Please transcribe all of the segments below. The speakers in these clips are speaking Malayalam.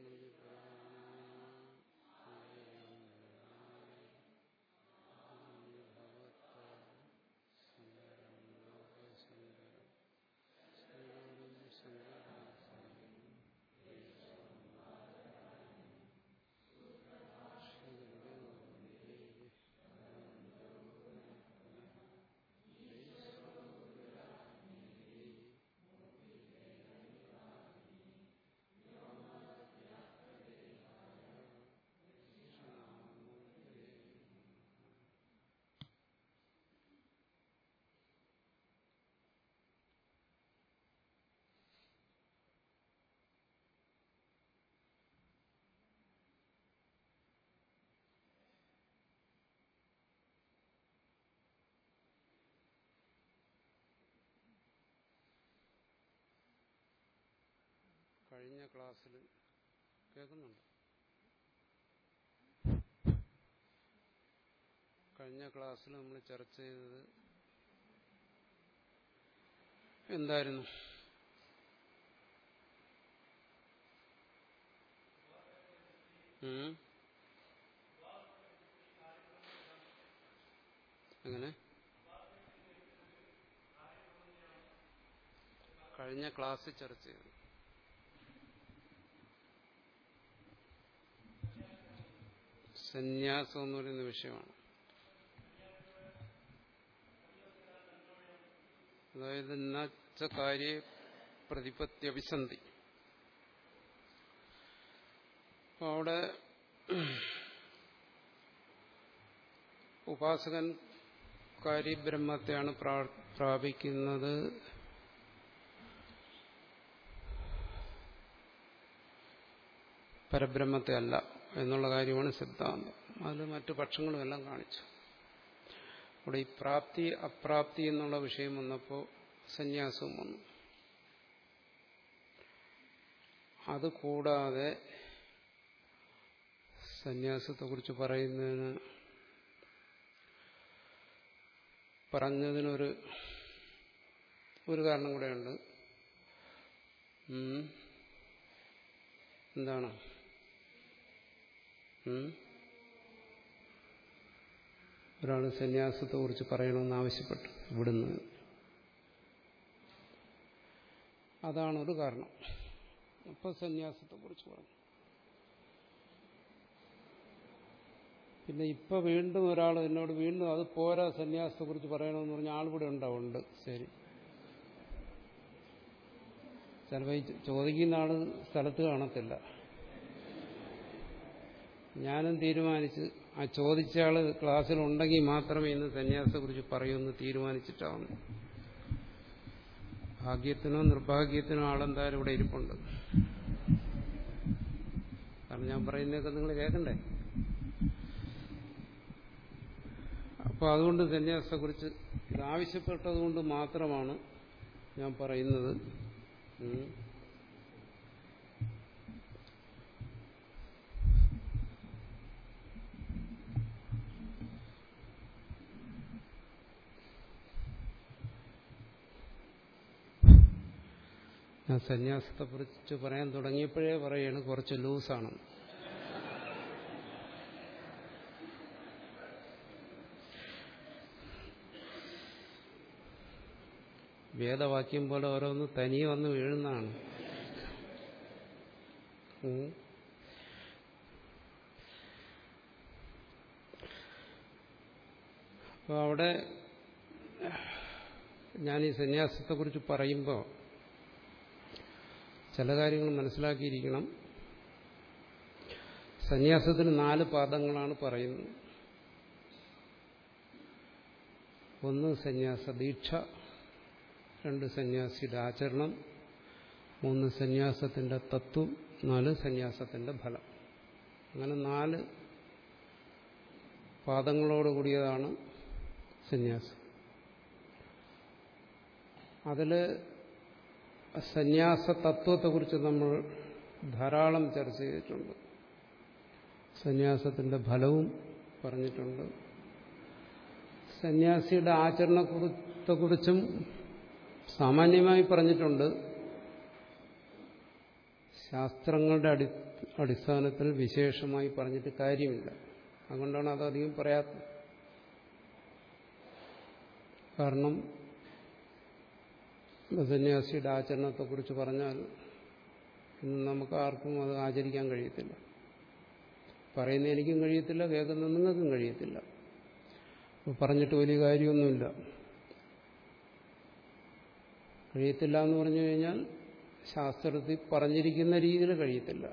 Krishna കഴിഞ്ഞ ക്ലാസ്സിൽ കേൾക്കുന്നുണ്ട്. കഴിഞ്ഞ ക്ലാസ്സിൽ നമ്മൾ ചർച്ച ചെയ്തത് എന്തായിരുന്നു? എങ്ങനെ? കഴിഞ്ഞ ക്ലാസ് ചർച്ച ചെയ്തു. സന്യാസം എന്ന് പറയുന്ന വിഷയമാണ്. അതായത് കാര്യ പ്രതിപത്യഭിസന്ധി. അപ്പൊ അവിടെ ഉപാസകൻ കാര്യബ്രഹ്മത്തെയാണ് പ്രാപിക്കുന്നത്. പരബ്രഹ്മത്തെ അല്ല. എന്നുള്ള കാര്യമാണ് സിദ്ധാന്തം. അതിൽ മറ്റു പക്ഷങ്ങളും എല്ലാം കാണിച്ചു. അവിടെ ഈ പ്രാപ്തി അപ്രാപ്തി എന്നുള്ള വിഷയം വന്നപ്പോൾ സന്യാസവും വന്നു. അതുകൂടാതെ സന്യാസത്തെക്കുറിച്ച് പറയുന്നതിന് പറഞ്ഞതിനൊരു ഒരു കാരണം കൂടെയുണ്ട്. എന്താണ്? ഒരാൾ സന്യാസത്തെ കുറിച്ച് പറയണമെന്ന് ആവശ്യപ്പെട്ടു ഇവിടുന്ന്. അതാണ് ഒരു കാരണം. അപ്പൊ സന്യാസത്തെ കുറിച്ച് പറഞ്ഞു. പിന്നെ ഇപ്പൊ വീണ്ടും ഒരാൾ എന്നോട് വീണ്ടും അത് പോരാ സന്യാസത്തെ കുറിച്ച് പറയണമെന്ന് പറഞ്ഞ ആളിവിടെ ഉണ്ടാവുണ്ട് ശരി. ചിലപ്പോൾ ഈ ചോദിക്കുന്ന ആൾ സ്ഥലത്ത് കാണത്തില്ല. ഞാനും തീരുമാനിച്ച് ആ ചോദിച്ച ആൾ ക്ലാസ്സിലുണ്ടെങ്കിൽ മാത്രമേ ഇന്ന് സന്യാസത്തെക്കുറിച്ച് പറയൂന്ന് തീരുമാനിച്ചിട്ടാണ്. ഭാഗ്യത്തിനോ നിർഭാഗ്യത്തിനോ ആളെന്തായാലും ഇവിടെ ഇരിപ്പുണ്ട്. കാരണം ഞാൻ പറയുന്നതൊക്കെ നിങ്ങൾ കേൾക്കണ്ടേ? അപ്പോൾ അതുകൊണ്ട് സന്യാസത്തെക്കുറിച്ച് ഇത് ആവശ്യപ്പെട്ടതുകൊണ്ട് മാത്രമാണ് ഞാൻ പറയുന്നത്. ഞാൻ സന്യാസത്തെ കുറിച്ച് പറയാൻ തുടങ്ങിയപ്പോഴേ പറയാണ് കുറച്ച് ലൂസാണ്. വേദവാക്യം പോലെ ഓരോന്ന് തനിയെ വന്ന് വീഴുന്നതാണ്. അപ്പോൾ അവിടെ ഞാൻ ഈ സന്യാസത്തെക്കുറിച്ച് പറയുമ്പോൾ ചില കാര്യങ്ങൾ മനസ്സിലാക്കിയിരിക്കണം. സന്യാസത്തിന് നാല് പാദങ്ങളാണ് പറയുന്നത്. ഒന്ന് സന്യാസ ദീക്ഷ രണ്ട് സന്യാസിയുടെ ആചരണം മൂന്ന് സന്യാസത്തിന്റെ തത്വം നാല് സന്യാസത്തിന്റെ ഫലം. അങ്ങനെ നാല് പാദങ്ങളോട് കൂടിയതാണ് സന്യാസം. അതിൽ സന്യാസ തത്വത്തെക്കുറിച്ച് നമ്മൾ ധാരാളം ചർച്ച ചെയ്തിട്ടുണ്ട്. സന്യാസത്തിന്റെ ഫലവും പറഞ്ഞിട്ടുണ്ട്. സന്യാസിയുടെ ആചരണത്തെക്കുറിച്ചും സാമാന്യമായി പറഞ്ഞിട്ടുണ്ട്. ശാസ്ത്രങ്ങളുടെ അടി അടിസ്ഥാനത്തിൽ വിശേഷമായി പറഞ്ഞിട്ട് കാര്യമില്ല. അതുകൊണ്ടാണ് അതധികം പറയാത്തത്. കാരണം സന്യാസിയുടെ ആചരണത്തെക്കുറിച്ച് പറഞ്ഞാൽ നമുക്ക് ആർക്കും അത് ആചരിക്കാൻ കഴിയത്തില്ല. പറയുന്ന എനിക്കും കഴിയത്തില്ല കേൾക്കുന്ന നിങ്ങൾക്കും കഴിയത്തില്ല. പറഞ്ഞിട്ട് വലിയ കാര്യമൊന്നുമില്ല. കഴിയത്തില്ല എന്ന് പറഞ്ഞു കഴിഞ്ഞാൽ ശാസ്ത്രത്തിൽ പറഞ്ഞിരിക്കുന്ന രീതിയിൽ കഴിയത്തില്ല.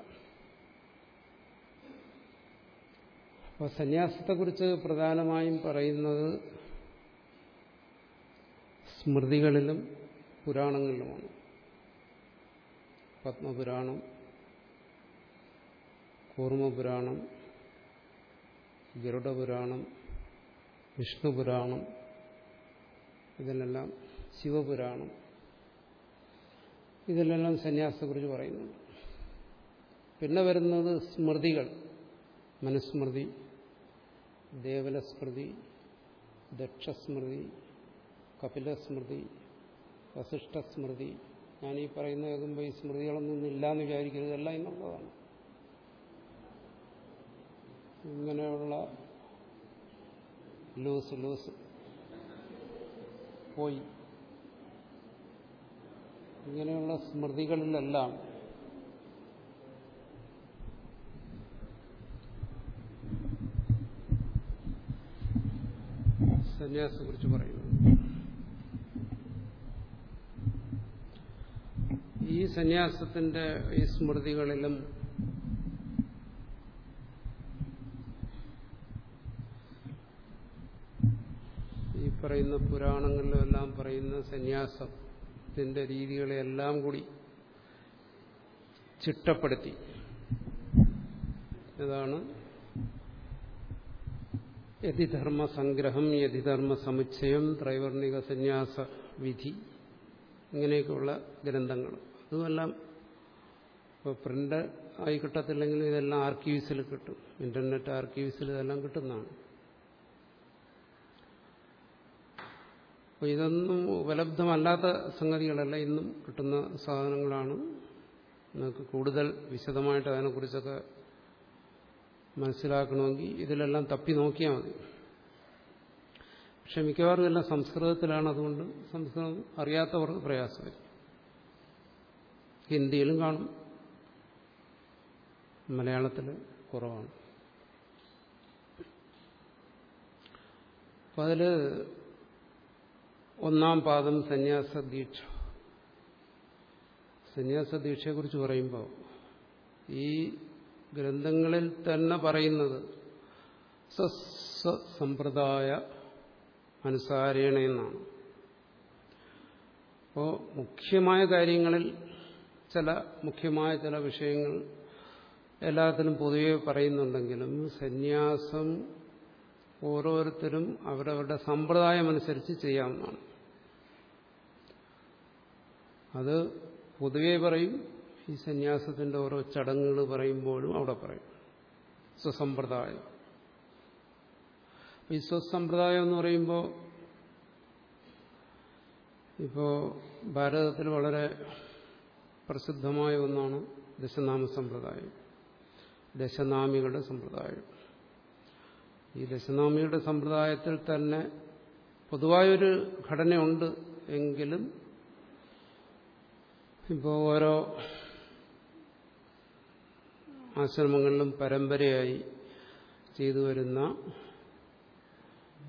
അപ്പോൾ സന്യാസത്തെക്കുറിച്ച് പ്രധാനമായും പറയുന്നത് സ്മൃതികളിലും പുരാണങ്ങളിലുമാണ്. പത്മപുരാണം കൂർമ്മപുരാണം ഗരുഡപുരാണം വിഷ്ണുപുരാണം ഇതിലെല്ലാം ശിവപുരാണം. ഇതിലെല്ലാം സന്യാസത്തെക്കുറിച്ച് പറയുന്നുണ്ട്. പിന്നെ വരുന്നത് സ്മൃതികൾ. മനുസ്മൃതി ദേവലസ്മൃതി ദക്ഷസ്മൃതി കപിലസ്മൃതി വസിഷ്ഠസ്മൃതി. ഞാൻ ഈ പറയുന്ന കേൾക്കുമ്പോൾ ഈ സ്മൃതികളൊന്നും ഇല്ലാന്ന് വിചാരിക്കരുത്. എല്ലാം എന്നുള്ളതാണ് ഇങ്ങനെയുള്ള ലൂസ് ലൂസ്. പോയി. ഇങ്ങനെയുള്ള സ്മൃതികളിലെല്ലാം സന്യാസിയെ കുറിച്ച് പറയുന്നു ഈ സന്യാസത്തിന്റെ ഈ സ്മൃതികളിലും ഈ പറയുന്ന പുരാണങ്ങളിലും എല്ലാം പറയുന്ന സന്യാസത്തിന്റെ രീതികളെല്ലാം കൂടി ചിട്ടപ്പെടുത്തി. ഇതാണ് യതിധർമ്മ സംഗ്രഹം യതിധർമ്മ സമുച്ചയം ത്രൈവർണിക സന്യാസ വിധി ഇങ്ങനെയൊക്കെയുള്ള ഗ്രന്ഥങ്ങൾ. അതുമെല്ലാം ഇപ്പോൾ പ്രിന്റ് ആയി കിട്ടത്തില്ലെങ്കിലും ഇതെല്ലാം ആർക്കീവ്സിൽ കിട്ടും. ഇന്റർനെറ്റ് ആർക്കീവ്സിൽ ഇതെല്ലാം കിട്ടുന്നതാണ്. അപ്പോൾ ഇതൊന്നും ഉപലബ്ധമല്ലാത്ത സംഗതികളല്ല. ഇന്നും കിട്ടുന്ന സാധനങ്ങളാണ്. നിങ്ങൾക്ക് കൂടുതൽ വിശദമായിട്ട് അതിനെക്കുറിച്ചൊക്കെ മനസ്സിലാക്കണമെങ്കിൽ ഇതിലെല്ലാം തപ്പി നോക്കിയാൽ മതി. പക്ഷെ മിക്കവാറും എല്ലാം സംസ്കൃതത്തിലാണ്. അതുകൊണ്ട് സംസ്കൃതം അറിയാത്തവർക്ക് പ്രയാസം വരും ഹിന്ദിയിലും കാണും. മലയാളത്തിൽ കുറവാണ്. അപ്പം അതിൽ ഒന്നാം പാദം സന്യാസ ദീക്ഷ സന്യാസ ദീക്ഷയെക്കുറിച്ച് പറയുമ്പോൾ ഈ ഗ്രന്ഥങ്ങളിൽ തന്നെ പറയുന്നത് സസ്വസമ്പ്രദായ അനുസാരേണ എന്നാണ്. അപ്പോൾ മുഖ്യമായ കാര്യങ്ങളിൽ ചില മുഖ്യമായ ചില വിഷയങ്ങൾ എല്ലാത്തിനും പൊതുവെ പറയുന്നുണ്ടെങ്കിലും സന്യാസം ഓരോരുത്തരും അവരവരുടെ സമ്പ്രദായം അനുസരിച്ച് ചെയ്യാവുന്നതാണ്. അത് പൊതുവെ പറയും ഈ സന്യാസത്തിന്റെ ഓരോ ചടങ്ങുകൾ പറയുമ്പോഴും അവിടെ പറയും. സ്വസമ്പ്രദായം. ഈ സ്വസമ്പ്രദായം എന്ന് പറയുമ്പോൾ ഇപ്പോൾ ഭാരതത്തിൽ വളരെ പ്രസിദ്ധമായ ഒന്നാണ് ദശനാമ സമ്പ്രദായം. ദശനാമികളുടെ സമ്പ്രദായം. ഈ ദശനാമിയുടെ സമ്പ്രദായത്തിൽ തന്നെ പൊതുവായൊരു ഘടനയുണ്ട് എങ്കിലും ഇപ്പോൾ ഓരോ ആശ്രമങ്ങളിലും പരമ്പരയായി ചെയ്തു വരുന്ന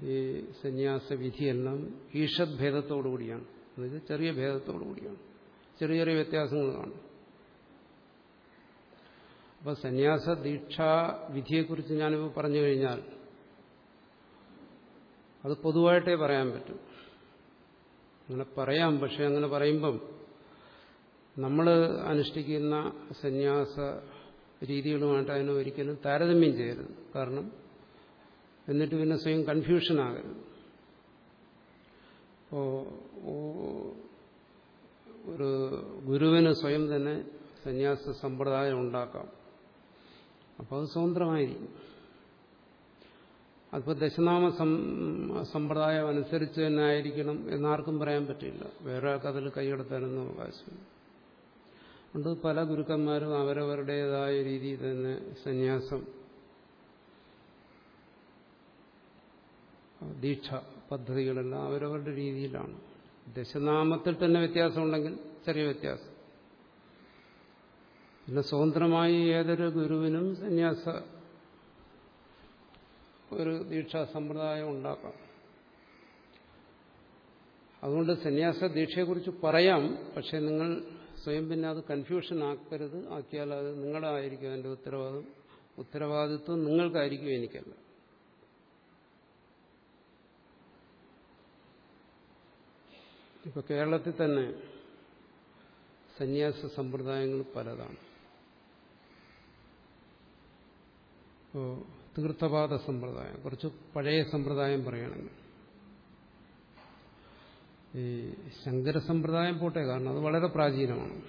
ഈ സന്യാസ വിധിയെല്ലാം ഈഷത് ഭേദത്തോടുകൂടിയാണ് അതായത് ചെറിയ ഭേദത്തോടുകൂടിയാണ് ചെറിയ ചെറിയ വ്യത്യാസങ്ങൾ കാണും അപ്പോൾ സന്യാസ ദീക്ഷാ വിധിയെക്കുറിച്ച് ഞാനിപ്പോൾ പറഞ്ഞു കഴിഞ്ഞാൽ അത് പൊതുവായിട്ടേ പറയാൻ പറ്റും. അങ്ങനെ പറയാം പക്ഷെ അങ്ങനെ പറയുമ്പം നമ്മൾ അനുഷ്ഠിക്കുന്ന സന്യാസ രീതികളുമായിട്ട് അതിനെ ഒരിക്കലും താരതമ്യം ചെയ്യരുത്. കാരണം എന്നിട്ട് പിന്നെ സ്വയം കൺഫ്യൂഷൻ ആകരുത്. ഒരു ഗുരുവിന് സ്വയം തന്നെ സന്യാസ സമ്പ്രദായം ഉണ്ടാക്കാം. അപ്പോൾ അത് സ്വതന്ത്രമായിരിക്കും. അപ്പോൾ ദശനാമ സമ്പ്രദായം അനുസരിച്ച് തന്നെ ആയിരിക്കണം എന്നാർക്കും പറയാൻ പറ്റില്ല. വേറെ അതിൽ കൈയെടുത്താനൊന്നും അവകാശമില്ല. ഉണ്ട് പല ഗുരുക്കന്മാരും അവരവരുടേതായ രീതിയിൽ തന്നെ സന്യാസം ദീക്ഷ പദ്ധതികളെല്ലാം അവരവരുടെ രീതിയിലാണ്. ദശനാമത്തിൽ തന്നെ വ്യത്യാസമുണ്ടെങ്കിൽ ചെറിയ വ്യത്യാസം. പിന്നെ സ്വതന്ത്രമായി ഏതൊരു ഗുരുവിനും സന്യാസ ഒരു ദീക്ഷാ സമ്പ്രദായം ഉണ്ടാക്കാം. അതുകൊണ്ട് സന്യാസ ദീക്ഷയെക്കുറിച്ച് പറയാം പക്ഷെ നിങ്ങൾ സ്വയം പിന്നെ അത് കൺഫ്യൂഷൻ ആക്കരുത്. ആക്കിയാൽ അത് നിങ്ങളായിരിക്കും അതിന്റെ ഉത്തരവാദിത്വം ഉത്തരവാദിത്വം നിങ്ങൾക്കായിരിക്കും എനിക്കല്ല. ഇപ്പൊ കേരളത്തിൽ തന്നെ സന്യാസ സമ്പ്രദായങ്ങൾ പലതാണ്. ഇപ്പോ തീർത്ഥപാദ സമ്പ്രദായം കുറച്ച് പഴയ സമ്പ്രദായം പറയുകയാണെങ്കിൽ. ഈ ശങ്കര സമ്പ്രദായം പോട്ടെ കാരണം അത് വളരെ പ്രാചീനമാണ്.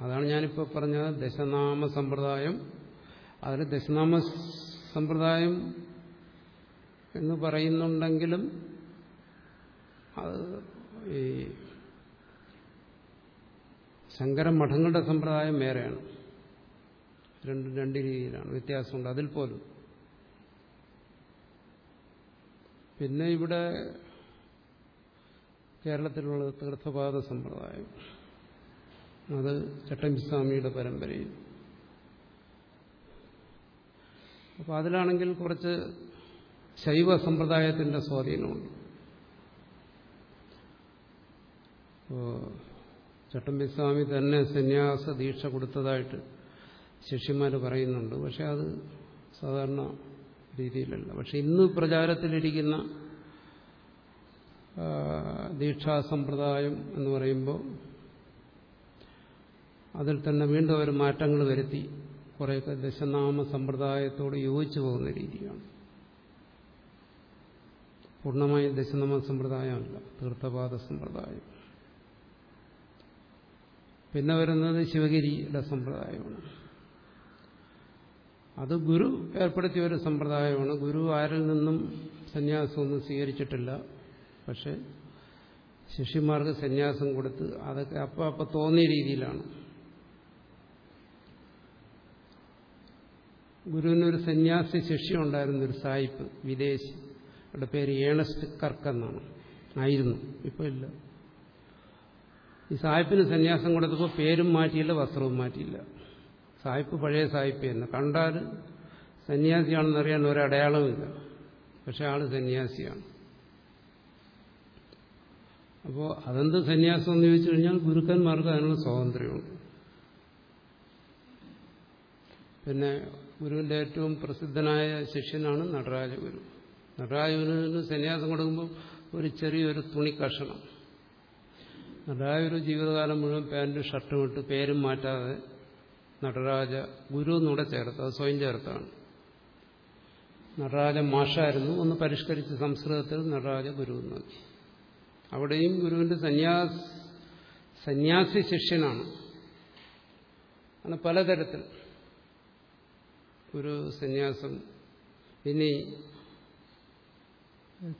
അതാണ് ഞാനിപ്പോൾ പറഞ്ഞത് ദശനാമ സമ്പ്രദായം. അതിൽ ദശനാമ സമ്പ്രദായം എന്ന് പറയുന്നുണ്ടെങ്കിലും അത് ഈ ശങ്കര മഠങ്ങളുടെ സമ്പ്രദായം വേറെയാണ്. രണ്ടും രണ്ട് രീതിയിലാണ്. വ്യത്യാസമുണ്ട്. അതിൽ പോലും. പിന്നെ ഇവിടെ കേരളത്തിലുള്ള തീർത്ഥപാദ സമ്പ്രദായം. അത് ചട്ടമ്പിസ്വാമിയുടെ പരമ്പരയിൽ. അപ്പോൾ അതിലാണെങ്കിൽ കുറച്ച് ശൈവ സമ്പ്രദായത്തിന്റെ സ്വാധീനമുണ്ട്. ചട്ടമ്പിസ്വാമി തന്നെ സന്യാസ ദീക്ഷ കൊടുത്തതായിട്ട് ശിഷ്യന്മാർ പറയുന്നുണ്ട്. പക്ഷെ അത് സാധാരണ രീതിയിലല്ല. പക്ഷെ ഇന്ന് പ്രചാരത്തിലിരിക്കുന്ന ദീക്ഷാ സമ്പ്രദായം എന്ന് പറയുമ്പോൾ അതിൽ തന്നെ വീണ്ടും അവർ മാറ്റങ്ങൾ വരുത്തി കുറേയൊക്കെ ദശനാമ സമ്പ്രദായത്തോട് യോജിച്ചു പോകുന്ന രീതിയാണ്. പൂർണമായും ദശനാമ സമ്പ്രദായമല്ല തീർത്ഥപാദ സമ്പ്രദായം. പിന്നെ വരുന്നത് ശിവഗിരിയുടെ സമ്പ്രദായമാണ്. അത് ഗുരു ഏർപ്പെടുത്തിയ ഒരു സമ്പ്രദായമാണ്. ഗുരു ആരിൽ നിന്നും സന്യാസമൊന്നും സ്വീകരിച്ചിട്ടില്ല. പക്ഷെ ശിഷ്യന്മാർക്ക് സന്യാസം കൊടുത്ത് അതൊക്കെ അപ്പം അപ്പം തോന്നിയ രീതിയിലാണ്. ഗുരുവിനൊരു സന്യാസി ശിഷ്യുണ്ടായിരുന്നു ഒരു സായിപ്പ് വിദേശി അവരുടെ പേര് ഏണസ്റ്റ് കർക്ക് എന്നാണ് ആയിരുന്നു. ഇപ്പോൾ ഇല്ല. ഈ സായിപ്പിന് സന്യാസം കൊടുത്തപ്പോൾ പേരും മാറ്റിയില്ല വസ്ത്രവും മാറ്റിയില്ല. സായിപ്പ് പഴയ സായിപ്പ് തന്നെ. കണ്ടാൽ സന്യാസിയാണെന്നറിയാൻ ഒരടയാളമില്ല പക്ഷെ ആൾ സന്യാസിയാണ്. അപ്പോൾ അതെന്ത് സന്യാസം എന്ന് ചോദിച്ചു കഴിഞ്ഞാൽ ഗുരുക്കന്മാർക്ക് അതിനുള്ള സ്വാതന്ത്ര്യമുണ്ട്. പിന്നെ ഗുരുവിന്റെ ഏറ്റവും പ്രസിദ്ധനായ ശിഷ്യനാണ് നടരാജഗുരു. നടരാജഗുരുവിന് സന്യാസം കൊടുക്കുമ്പോൾ ഒരു ചെറിയൊരു തുണി കഷണം. നടരാജഗുരു ജീവിതകാലം മുഴുവൻ പാന്റും ഷർട്ടും ഇട്ട് പേരും മാറ്റാതെ നടരാജ ഗുരു എന്നൂടെ ചേർത്ത് അത് സ്വയം ചേർത്താണ്. നടരാജ മാഷായിരുന്നു. ഒന്ന് പരിഷ്കരിച്ച് സംസ്കൃതത്തിൽ നടരാജ ഗുരു എന്നാക്കി അവിടെയും ഗുരുവിന്റെ സന്യാസ് സന്യാസി ശിഷ്യനാണ്. അങ്ങനെ പലതരത്തിൽ ഗുരു സന്യാസം ഇനി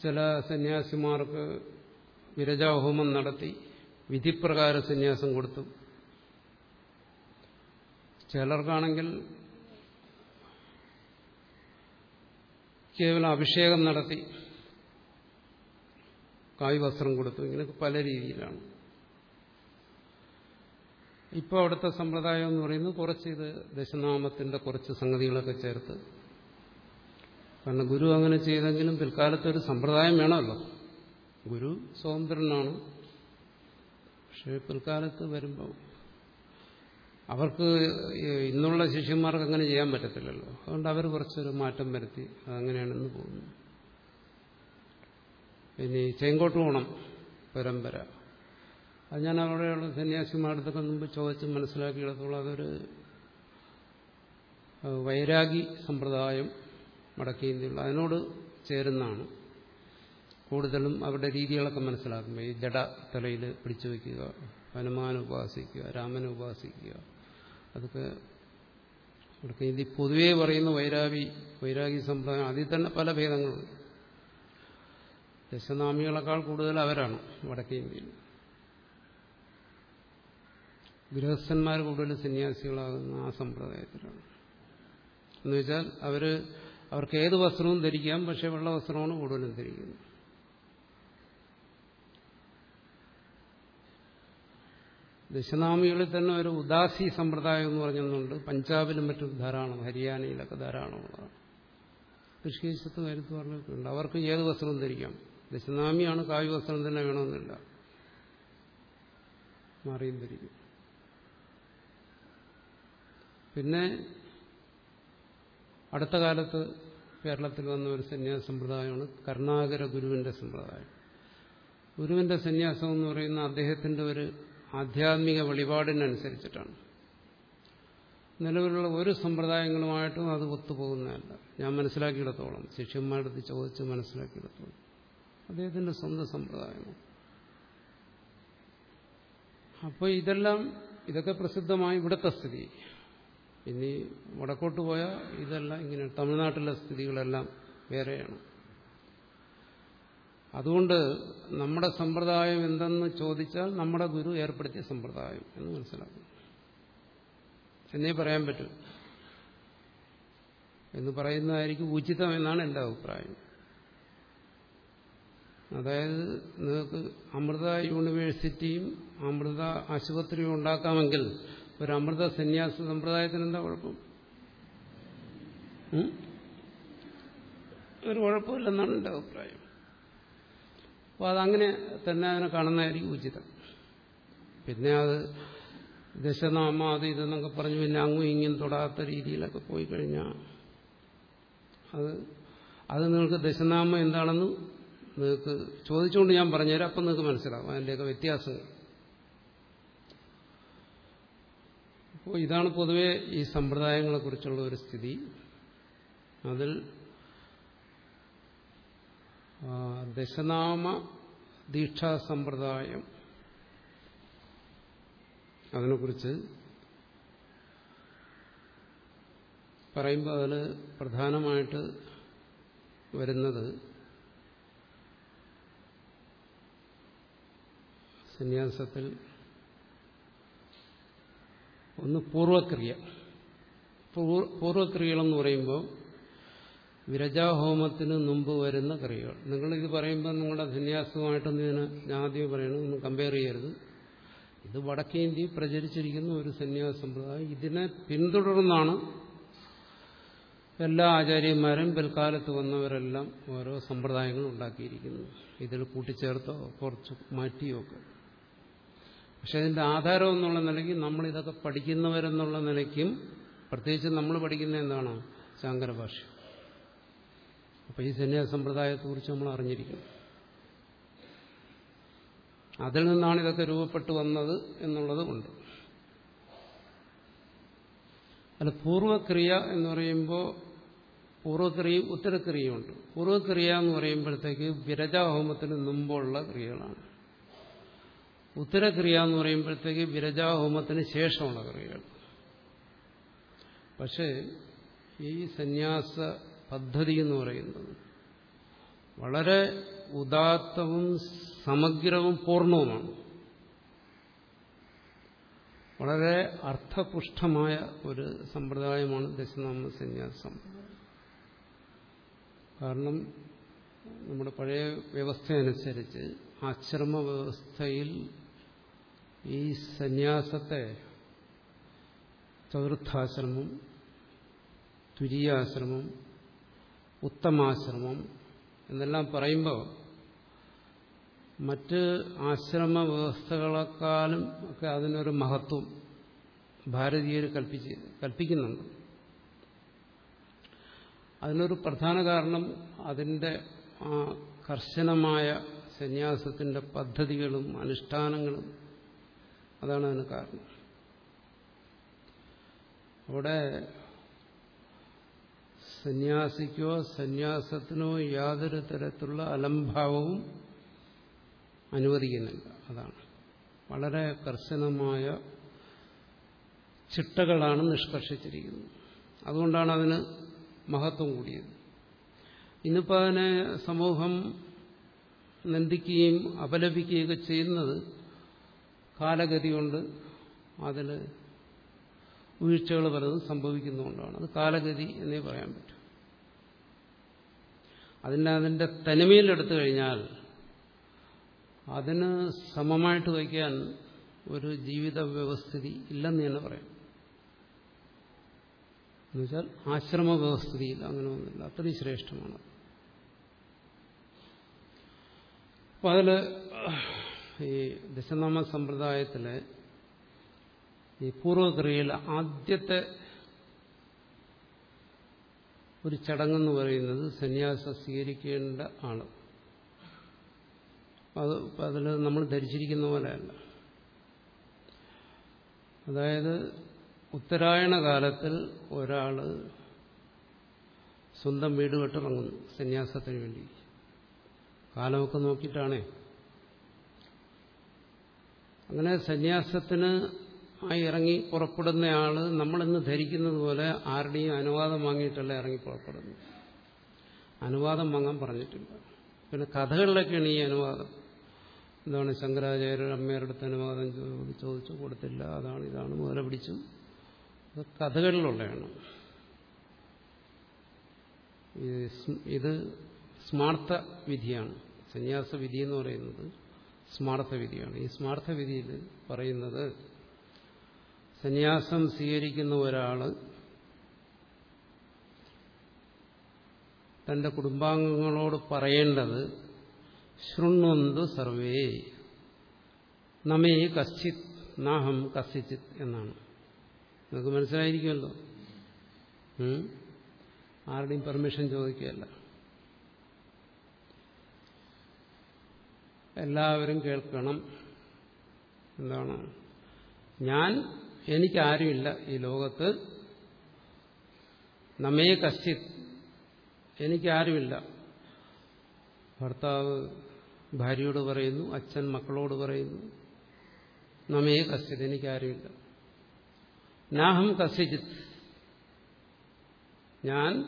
ചില സന്യാസിമാർക്ക് വിരജാഹോമം നടത്തി. വിധിപ്രകാര സന്യാസം കൊടുത്തു. ചിലർക്കാണെങ്കിൽ കേവലം അഭിഷേകം നടത്തി കായ് വസ്ത്രം കൊടുത്തു. ഇങ്ങനെയൊക്കെ പല രീതിയിലാണ്. ഇപ്പോൾ അവിടുത്തെ സമ്പ്രദായം എന്ന് പറയുന്നത് കുറച്ച് ഇത് ദശനാമത്തിന്റെ കുറച്ച് സംഗതികളൊക്കെ ചേർത്ത്. കാരണം ഗുരു അങ്ങനെ ചെയ്തെങ്കിലും പിൽക്കാലത്ത് ഒരു സമ്പ്രദായം വേണമല്ലോ. ഗുരു സ്വതന്ത്രനാണ്. പക്ഷേ പിൽക്കാലത്ത് വരുമ്പോൾ അവർക്ക് ഇന്നുള്ള ശിഷ്യന്മാർക്ക് അങ്ങനെ ചെയ്യാൻ പറ്റത്തില്ലല്ലോ. അതുകൊണ്ട് അവർ കുറച്ചൊരു മാറ്റം വരുത്തി. അതങ്ങനെയാണെന്ന് പോകുന്നു. ഇനി ചെങ്കോട്ടുകോണം പരമ്പര. അത് ഞാൻ അവിടെയുള്ള സന്യാസിമാരടുത്തൊക്കെ മുമ്പ് ചോദിച്ച് മനസ്സിലാക്കിയെടുത്തോളം അതൊരു വൈരാഗി സമ്പ്രദായം വടക്കേ ഇന്ത്യയുള്ള അതിനോട് ചേരുന്നതാണ്. കൂടുതലും അവരുടെ രീതികളൊക്കെ മനസ്സിലാക്കുമ്പോൾ ഈ ജഡ തലയിൽ പിടിച്ചു വയ്ക്കുക ഹനുമാൻ ഉപാസിക്കുക രാമനെ ഉപാസിക്കുക അതൊക്കെ ഇത് പൊതുവെ പറയുന്ന വൈരാഗി വൈരാഗി സമ്പ്രദായം അതിൽ തന്നെ പല ഭേദങ്ങളുണ്ട് ദശനാമികളെക്കാൾ കൂടുതൽ അവരാണ് വടക്കേ ഇന്ത്യയിൽ. ഗൃഹസ്ഥന്മാർ കൂടുതൽ സന്യാസികളാകുന്ന ആ സമ്പ്രദായത്തിലാണ്. എന്നുവെച്ചാൽ അവർ അവർക്ക് ഏത് വസ്ത്രവും ധരിക്കാം പക്ഷെ വെള്ള വസ്ത്രമാണ് കൂടുതലും ധരിക്കുന്നത്. ദശനാമികളിൽ തന്നെ ഒരു ഉദാസി സമ്പ്രദായം എന്ന് പറഞ്ഞൊന്നുണ്ട് പഞ്ചാബിലും മറ്റും ധാരാളം ഹരിയാനയിലൊക്കെ ധാരാളമുള്ളതാണ് ഋഷികേശത്ത് കരുത്ത് പറഞ്ഞിട്ടുണ്ട്. അവർക്ക് ഏത് വസ്ത്രം ധരിക്കാം? ദശനാമിയാണ് കാവ്യ വസ്ത്രം തന്നെ വേണമെന്നില്ല. മാറിയും ധരിക്കും. പിന്നെ അടുത്ത കാലത്ത് കേരളത്തിൽ വന്ന ഒരു സന്യാസ സമ്പ്രദായമാണ് കർണാകര ഗുരുവിന്റെ സമ്പ്രദായം. ഗുരുവിന്റെ സന്യാസം എന്ന് പറയുന്ന അദ്ദേഹത്തിന്റെ ഒരു ആധ്യാത്മിക വെളിപാടിനനുസരിച്ചിട്ടാണ് നിലവിലുള്ള ഒരു സമ്പ്രദായങ്ങളുമായിട്ടും അത് ഒത്തുപോകുന്നതല്ല. ഞാൻ മനസ്സിലാക്കിയിടത്തോളം ശിഷ്യന്മാരുടെ അടുത്ത് ചോദിച്ച് മനസ്സിലാക്കിയിടത്തോളം. അദ്ദേഹത്തിന്റെ സ്വന്തം സമ്പ്രദായമാണ്. അപ്പോൾ ഇതെല്ലാം ഇതൊക്കെ പ്രസിദ്ധമായി ഇവിടുത്തെ സ്ഥിതി. ഇനി വടക്കോട്ട് പോയാൽ ഇതെല്ലാം ഇങ്ങനെ തമിഴ്നാട്ടിലെ സ്ഥിതികളെല്ലാം വേറെയാണ്. അതുകൊണ്ട് നമ്മുടെ സമ്പ്രദായം എന്തെന്ന് ചോദിച്ചാൽ നമ്മുടെ ഗുരു ഏർപ്പെടുത്തിയ സമ്പ്രദായം എന്ന് മനസ്സിലാക്കും എന്നേ പറയാൻ പറ്റൂ. എന്ന് പറയുന്നതായിരിക്കും ഉചിതം എന്നാണ് എന്റെ അഭിപ്രായം. അതായത് നിങ്ങൾക്ക് അമൃത യൂണിവേഴ്സിറ്റിയും അമൃത ആശുപത്രിയും ഉണ്ടാക്കാമെങ്കിൽ ഒരു അമൃത സന്യാസ സമ്പ്രദായത്തിന് എന്താ കുഴപ്പം? ഒരു കുഴപ്പമില്ലെന്നാണ് എന്റെ അഭിപ്രായം. അപ്പോൾ അതങ്ങനെ തന്നെ അതിനെ കാണുന്നതായിരിക്കും ഉചിതം. പിന്നെ അത് ദശനാമ അത് ഇതെന്നൊക്കെ പറഞ്ഞ് പിന്നെ അങ്ങും ഇങ്ങും തൊടാത്ത രീതിയിലൊക്കെ പോയി കഴിഞ്ഞാൽ അത് അത് നിങ്ങൾക്ക് ദശനാമം എന്താണെന്ന് നിങ്ങൾക്ക് ചോദിച്ചുകൊണ്ട് ഞാൻ പറഞ്ഞുതരാം. അപ്പം നിങ്ങൾക്ക് മനസ്സിലാവും അതിന്റെയൊക്കെ വ്യത്യാസങ്ങൾ അപ്പോൾ ഇതാണ് പൊതുവെ ഈ സമ്പ്രദായങ്ങളെക്കുറിച്ചുള്ള ഒരു സ്ഥിതി. അതിൽ ദശനാമ ദീക്ഷാ സമ്പ്രദായം. അതിനെക്കുറിച്ച് പറയുമ്പോൾ അതിൽ പ്രധാനമായിട്ട് വരുന്നത് സന്യാസത്തിൽ ഒന്ന് പൂർവക്രിയ. പൂർവക്രിയകളെന്ന് പറയുമ്പോൾ വിരജാഹോമത്തിന് മുമ്പ് വരുന്ന ക്രിയകൾ ഇത് പറയുമ്പോൾ നിങ്ങളുടെ സന്യാസവുമായിട്ടൊന്നും ഇതിന് ഞാൻ ആദ്യം പറയണം ഒന്നും കമ്പയർ ചെയ്യരുത്. ഇത് വടക്കേ ഇന്ത്യയിൽ പ്രചരിച്ചിരിക്കുന്ന ഒരു സന്യാസ സമ്പ്രദായം ഇതിനെ പിന്തുടർന്നാണ് എല്ലാ ആചാര്യന്മാരും പിൽക്കാലത്ത് വന്നവരെല്ലാം ഓരോ സമ്പ്രദായങ്ങൾ ഉണ്ടാക്കിയിരിക്കുന്നത്. ഇതിൽ കൂട്ടിച്ചേർത്തോ കുറച്ച് മാറ്റിയോ ഒക്കെ. പക്ഷെ അതിന്റെ ആധാരം എന്നുള്ള നിലയ്ക്ക് നമ്മളിതൊക്കെ പഠിക്കുന്നവരെന്നുള്ള നിലയ്ക്കും പ്രത്യേകിച്ച് നമ്മൾ പഠിക്കുന്ന എന്താണ്? ശാങ്കര ഭാഷ അപ്പോൾ ഈ സന്യാസ സമ്പ്രദായത്തെക്കുറിച്ച് നമ്മൾ അറിഞ്ഞിരിക്കണം. അതിൽ നിന്നാണ് ഇതൊക്കെ രൂപപ്പെട്ടു വന്നത് എന്നുള്ളത് ഉണ്ട്. അല്ല പൂർവക്രിയ എന്ന് പറയുമ്പോൾ പൂർവക്രിയയും ഉത്തരക്രിയയും ഉണ്ട്. പൂർവക്രിയ എന്ന് പറയുമ്പോഴത്തേക്ക് വിരജാഹോമത്തിന് മുമ്പുള്ള ക്രിയകളാണ്. ഉത്തരക്രിയ എന്ന് പറയുമ്പോഴത്തേക്ക് വിരജാഹോമത്തിന് ശേഷമുള്ള ക്രിയകൾ. പക്ഷേ ഈ സന്യാസ പദ്ധതി എന്ന് പറയുന്നത്. വളരെ ഉദാത്തവും സമഗ്രവും പൂർണവുമാണ്. വളരെ അർത്ഥപുഷ്ടമായ ഒരു സമ്പ്രദായമാണ് ദശനാമ സന്യാസം. കാരണം നമ്മുടെ പഴയ വ്യവസ്ഥയനുസരിച്ച് ആശ്രമ വ്യവസ്ഥയിൽ ഈ സന്യാസത്തെ ചതുർത്ഥാശ്രമം തുരിയാശ്രമം ഉത്തമാശ്രമം എന്നെല്ലാം പറയുമ്പോൾ മറ്റ് ആശ്രമ വ്യവസ്ഥകളെക്കാളും ഒക്കെ അതിനൊരു മഹത്വം ഭാരതീയർ കൽപ്പിച്ച് കൽപ്പിക്കുന്നുണ്ട്. അതിനൊരു പ്രധാന കാരണം അതിന്റെ കർശനമായ സന്യാസത്തിന്റെ പദ്ധതികളും അനുഷ്ഠാനങ്ങളും അതാണ് അതിന് കാരണം. അവിടെ സന്യാസിക്കോ സന്യാസത്തിനോ യാതൊരു തരത്തിലുള്ള അലംഭാവവും അനുവദിക്കുന്നില്ല. അതാണ്. വളരെ കർശനമായ ചിട്ടകളാണ് നിഷ്കർഷിച്ചിരിക്കുന്നത്. അതുകൊണ്ടാണ് അതിന് മഹത്വം കൂടിയത്. ഇന്നിപ്പോൾ അതിനെ സമൂഹം നിന്ദിക്കുകയും അപലപിക്കുകയൊക്കെ ചെയ്യുന്നത് കാലഗതി കൊണ്ട് അതിൽ വീഴ്ചകൾ പലതും സംഭവിക്കുന്നതുകൊണ്ടാണ്. അത് കാലഗതി എന്നേ പറയാൻ പറ്റും. അതിനെ അതിന്റെ തനിമയിലെടുത്തു കഴിഞ്ഞാൽ അതിന് സമമായിട്ട് വയ്ക്കാൻ ഒരു ജീവിത വ്യവസ്ഥിതി ഇല്ലെന്ന് തന്നെ പറയാം. എന്നുവെച്ചാൽ ആശ്രമ വ്യവസ്ഥിതിയിൽ അങ്ങനെ ഒന്നുമില്ല. അത്രയും ശ്രേഷ്ഠമാണ്. അപ്പം അതിൽ ഈ ദശനാമ സമ്പ്രദായത്തിലെ ഈ പൂർവക്രിയയിൽ ആദ്യത്തെ ഒരു ചടങ്ങെന്ന് പറയുന്നത് സന്യാസം സ്വീകരിക്കേണ്ട ആണ് അത് അതിൽ നമ്മൾ ധരിച്ചിരിക്കുന്ന പോലെയല്ല. അതായത് ഉത്തരായണ കാലത്തിൽ ഒരാൾ സ്വന്തം വീട് വിട്ടിറങ്ങുന്നു സന്യാസത്തിന് വേണ്ടി. കാലമൊക്കെ നോക്കിയിട്ടാണേ. അങ്ങനെ സന്യാസത്തിന് ആയി ഇറങ്ങി പുറപ്പെടുന്നയാൾ നമ്മളെന്ന് ധരിക്കുന്നത് പോലെ ആരുടെയും അനുവാദം വാങ്ങിയിട്ടല്ല ഇറങ്ങി പുറപ്പെടുന്നു അനുവാദം വാങ്ങാൻ പറഞ്ഞിട്ടില്ല. പിന്നെ കഥകളിലൊക്കെയാണ് ഈ അനുവാദം. എന്താണ് ശങ്കരാചാര്യർ അമ്മയുടെ അടുത്ത് അനുവാദം ചോദിച്ചു കൊടുത്തില്ല അതാണ് ഇതാണ് മുതല പിടിച്ചു. കഥകളിലുള്ളതാണ് ഇത് സ്മാർത്ഥ വിധിയാണ്. സന്യാസ വിധി എന്ന് പറയുന്നത് സ്മാർത്ഥ വിധിയാണ്. ഈ സ്മാർത്ഥ വിധിയിൽ പറയുന്നത് സന്യാസം സ്വീകരിക്കുന്ന ഒരാൾ തന്റെ കുടുംബാംഗങ്ങളോട് പറയേണ്ടത് ശൃണ്വന്തു സർവേ നമേ കശ്ചിത് നാഹം കസ്യചിത് എന്നാണ്. നിങ്ങൾക്ക് മനസ്സിലായിരിക്കുമല്ലോ? ആരുടെയും പെർമിഷൻ ചോദിക്കുകയല്ല. എല്ലാവരും കേൾക്കണം. എന്താണ്? ഞാൻ എനിക്കാരുമില്ല ഈ ലോകത്ത്. നമ്മേ കശ്ചിത്. എനിക്കാരുമില്ല. ഭർത്താവ് ഭാര്യയോട് പറയുന്നു അച്ഛൻ മക്കളോട് പറയുന്നു നമ്മേ കശ്ചിത് എനിക്കാരുമില്ല. നാഹം കസ്യജിത്ത് ഞാൻ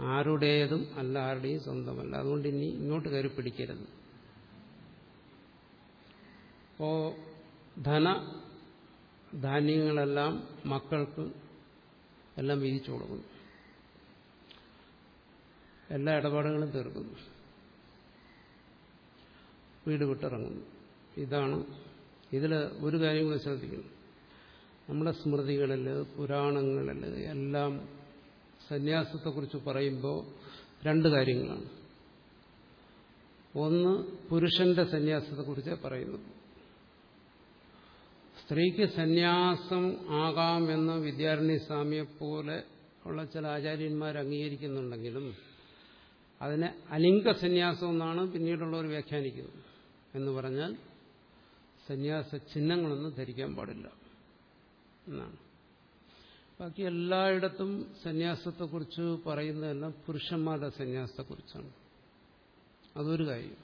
ആരുടേതും അല്ല ആരുടെയും സ്വന്തമല്ല. അതുകൊണ്ട് ഇനി ഇങ്ങോട്ട് കയറി പിടിക്കരുത്. അപ്പോ ധന ധാന്യങ്ങളെല്ലാം മക്കൾക്ക് എല്ലാം വീതിച്ചു കൊടുക്കുന്നു. എല്ലാ ഇടപാടുകളും തീർക്കുന്നു. വീട് വിട്ടിറങ്ങുന്നു. ഇതാണ് ഇതിൽ ഒരു കാര്യം കൂടെ ശ്രദ്ധിക്കുന്നു നമ്മുടെ സ്മൃതികളിൽ പുരാണങ്ങളിൽ എല്ലാം സന്യാസത്തെക്കുറിച്ച് പറയുമ്പോൾ രണ്ട് കാര്യങ്ങളാണ്. ഒന്ന് പുരുഷന്റെ സന്യാസത്തെക്കുറിച്ച് പറയുന്നത് സ്ത്രീക്ക് സന്യാസം ആകാമെന്ന് വിദ്യാരണി സ്വാമിയെ പോലെ ഉള്ള ചില ആചാര്യന്മാർ അംഗീകരിക്കുന്നുണ്ടെങ്കിലും അതിനെ അലിംഗ സന്യാസം എന്നാണ് പിന്നീടുള്ളവർ വ്യാഖ്യാനിക്കുന്നത്. എന്ന് പറഞ്ഞാൽ സന്യാസ ചിഹ്നങ്ങളൊന്നും ധരിക്കാൻ പാടില്ല എന്നാണ്. ബാക്കി എല്ലായിടത്തും സന്യാസത്തെക്കുറിച്ച് പറയുന്നതെല്ലാം പുരുഷന്മാരുടെ സന്യാസത്തെക്കുറിച്ചാണ്. അതൊരു കാര്യം.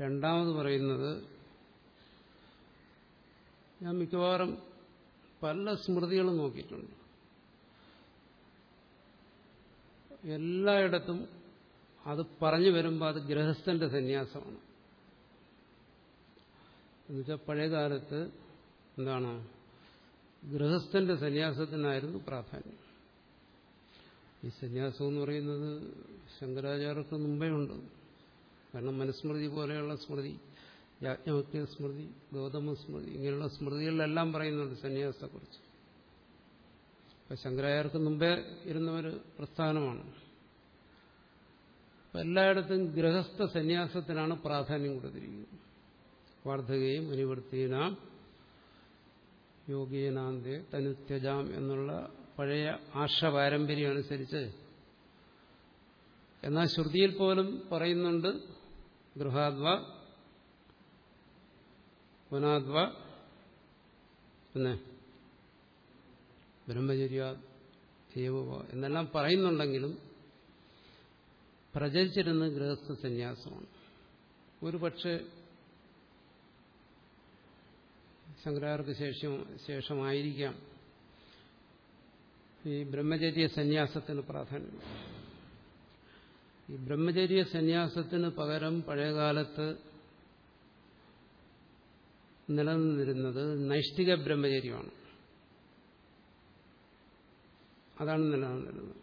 രണ്ടാമത് പറയുന്നത് ഞാൻ മിക്കവാറും പല സ്മൃതികളും നോക്കിയിട്ടുണ്ട്. എല്ലായിടത്തും അത് പറഞ്ഞു വരുമ്പോൾ അത് ഗൃഹസ്ഥന്റെ സന്യാസമാണ്. എന്നുവെച്ചാൽ പഴയകാലത്ത് എന്താണ്? ഗൃഹസ്ഥന്റെ സന്യാസത്തിനായിരുന്നു പ്രാധാന്യം. ഈ സന്യാസം എന്ന് പറയുന്നത് ശങ്കരാചാര്യർക്ക് മുമ്പേ ഉണ്ട്. കാരണം മനുസ്മൃതി പോലെയുള്ള സ്മൃതി. യാജ്ഞവക്യ സ്മൃതി ഗൗതമ സ്മൃതി ഇങ്ങനെയുള്ള സ്മൃതികളിലെല്ലാം പറയുന്നുണ്ട് സന്യാസത്തെക്കുറിച്ച് ഇപ്പൊ ശങ്കരാചാര്യർക്ക് മുമ്പേ ഇരുന്ന ഒരു പ്രസ്ഥാനമാണ്. അപ്പം എല്ലായിടത്തും ഗൃഹസ്ഥ സന്യാസത്തിനാണ് പ്രാധാന്യം കൊടുത്തിരിക്കുന്നത്. വാർദ്ധകയും അനുവർത്തീനാം യോഗീനാന്തെ തനുത്യജാം എന്നുള്ള പഴയ ആർഷ പാരമ്പര്യം അനുസരിച്ച് എന്നാൽ ശ്രുതിയിൽ പോലും പറയുന്നുണ്ട് ഗൃഹാദ്വ വനാദ്വ പിന്നെ ബ്രഹ്മചര്യ ദേവവ എന്നെല്ലാം പറയുന്നുണ്ടെങ്കിലും പ്രചരിച്ചിരുന്ന ഗൃഹസ്ഥ സന്യാസമാണ്. ഒരു പക്ഷേ ശങ്കരാർക്ക് ശേഷം ശേഷമായിരിക്കാം ഈ ബ്രഹ്മചര്യ സന്യാസത്തിന് പ്രാധാന്യം. ഈ ബ്രഹ്മചര്യ സന്യാസത്തിന് പകരം പഴയകാലത്ത് നിലനിന്നിരുന്നത് നൈഷ്ഠിക ബ്രഹ്മചര്യമാണ്. അതാണ് നിലനിന്നിരുന്നത്.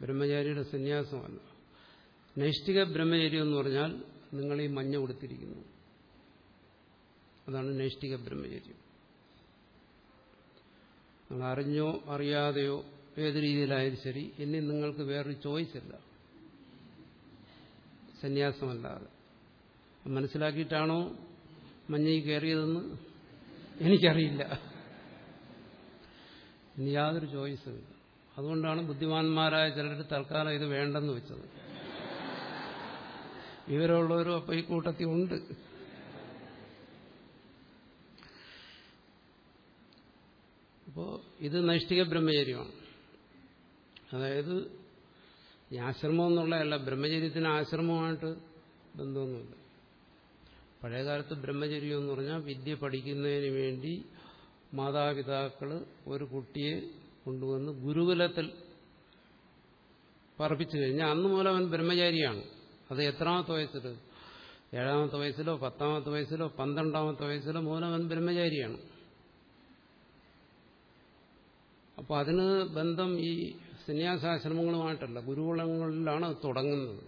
ബ്രഹ്മചാരിയുടെ സന്യാസമല്ല നൈഷ്ഠിക ബ്രഹ്മചര്യം എന്ന് പറഞ്ഞാൽ നിങ്ങൾ ഈ മഞ്ഞ കൊടുത്തിരിക്കുന്നു. അതാണ് നൈഷ്ഠിക ബ്രഹ്മചര്യം. നിങ്ങൾ അറിഞ്ഞോ അറിയാതെയോ ഏത് രീതിയിലായാലും ശരി ഇനി നിങ്ങൾക്ക് വേറൊരു ചോയ്സ് ഇല്ല. സന്യാസമല്ലാതെ. മനസ്സിലാക്കിയിട്ടാണോ? മഞ്ഞയിൽ കയറിയതെന്ന് എനിക്കറിയില്ല. ഇനി യാതൊരു ചോയ്സും ഇല്ല. അതുകൊണ്ടാണ് ബുദ്ധിമാന്മാരായ ചിലർ തൽക്കാലം ഇത് വേണ്ടെന്ന് വെച്ചത്. വിവരമുള്ളവരും അപ്പൊ ഈ കൂട്ടത്തിൽ ഉണ്ട്. അപ്പോൾ ഇത് നൈഷ്ഠിക ബ്രഹ്മചര്യമാണ്. അതായത് ഈ ആശ്രമം എന്നുള്ളതല്ല ബ്രഹ്മചര്യത്തിന് ആശ്രമമായിട്ട് ബന്ധമൊന്നുമില്ല. പഴയകാലത്ത് ബ്രഹ്മചര്യം എന്ന് പറഞ്ഞാൽ വിദ്യ പഠിക്കുന്നതിന് വേണ്ടി മാതാപിതാക്കൾ ഒരു കുട്ടിയെ കൊണ്ടുവന്ന് ഗുരുകുലത്തിൽ പറപ്പിച്ചു കഴിഞ്ഞാൽ അന്ന് മൂലം അവൻ ബ്രഹ്മചാരിയാണ്. അത് എത്രാമത്തെ വയസ്സിൽ ഏഴാമത്തെ വയസ്സിലോ പത്താമത്തെ വയസ്സിലോ പന്ത്രണ്ടാമത്തെ വയസ്സിലോ മൂലം അവൻ ബ്രഹ്മചാരിയാണ്. അപ്പോൾ അതിന് ബന്ധം ഈ സന്യാസാശ്രമങ്ങളുമായിട്ടല്ല. ഗുരുകുലങ്ങളിലാണ് അത് തുടങ്ങുന്നത്.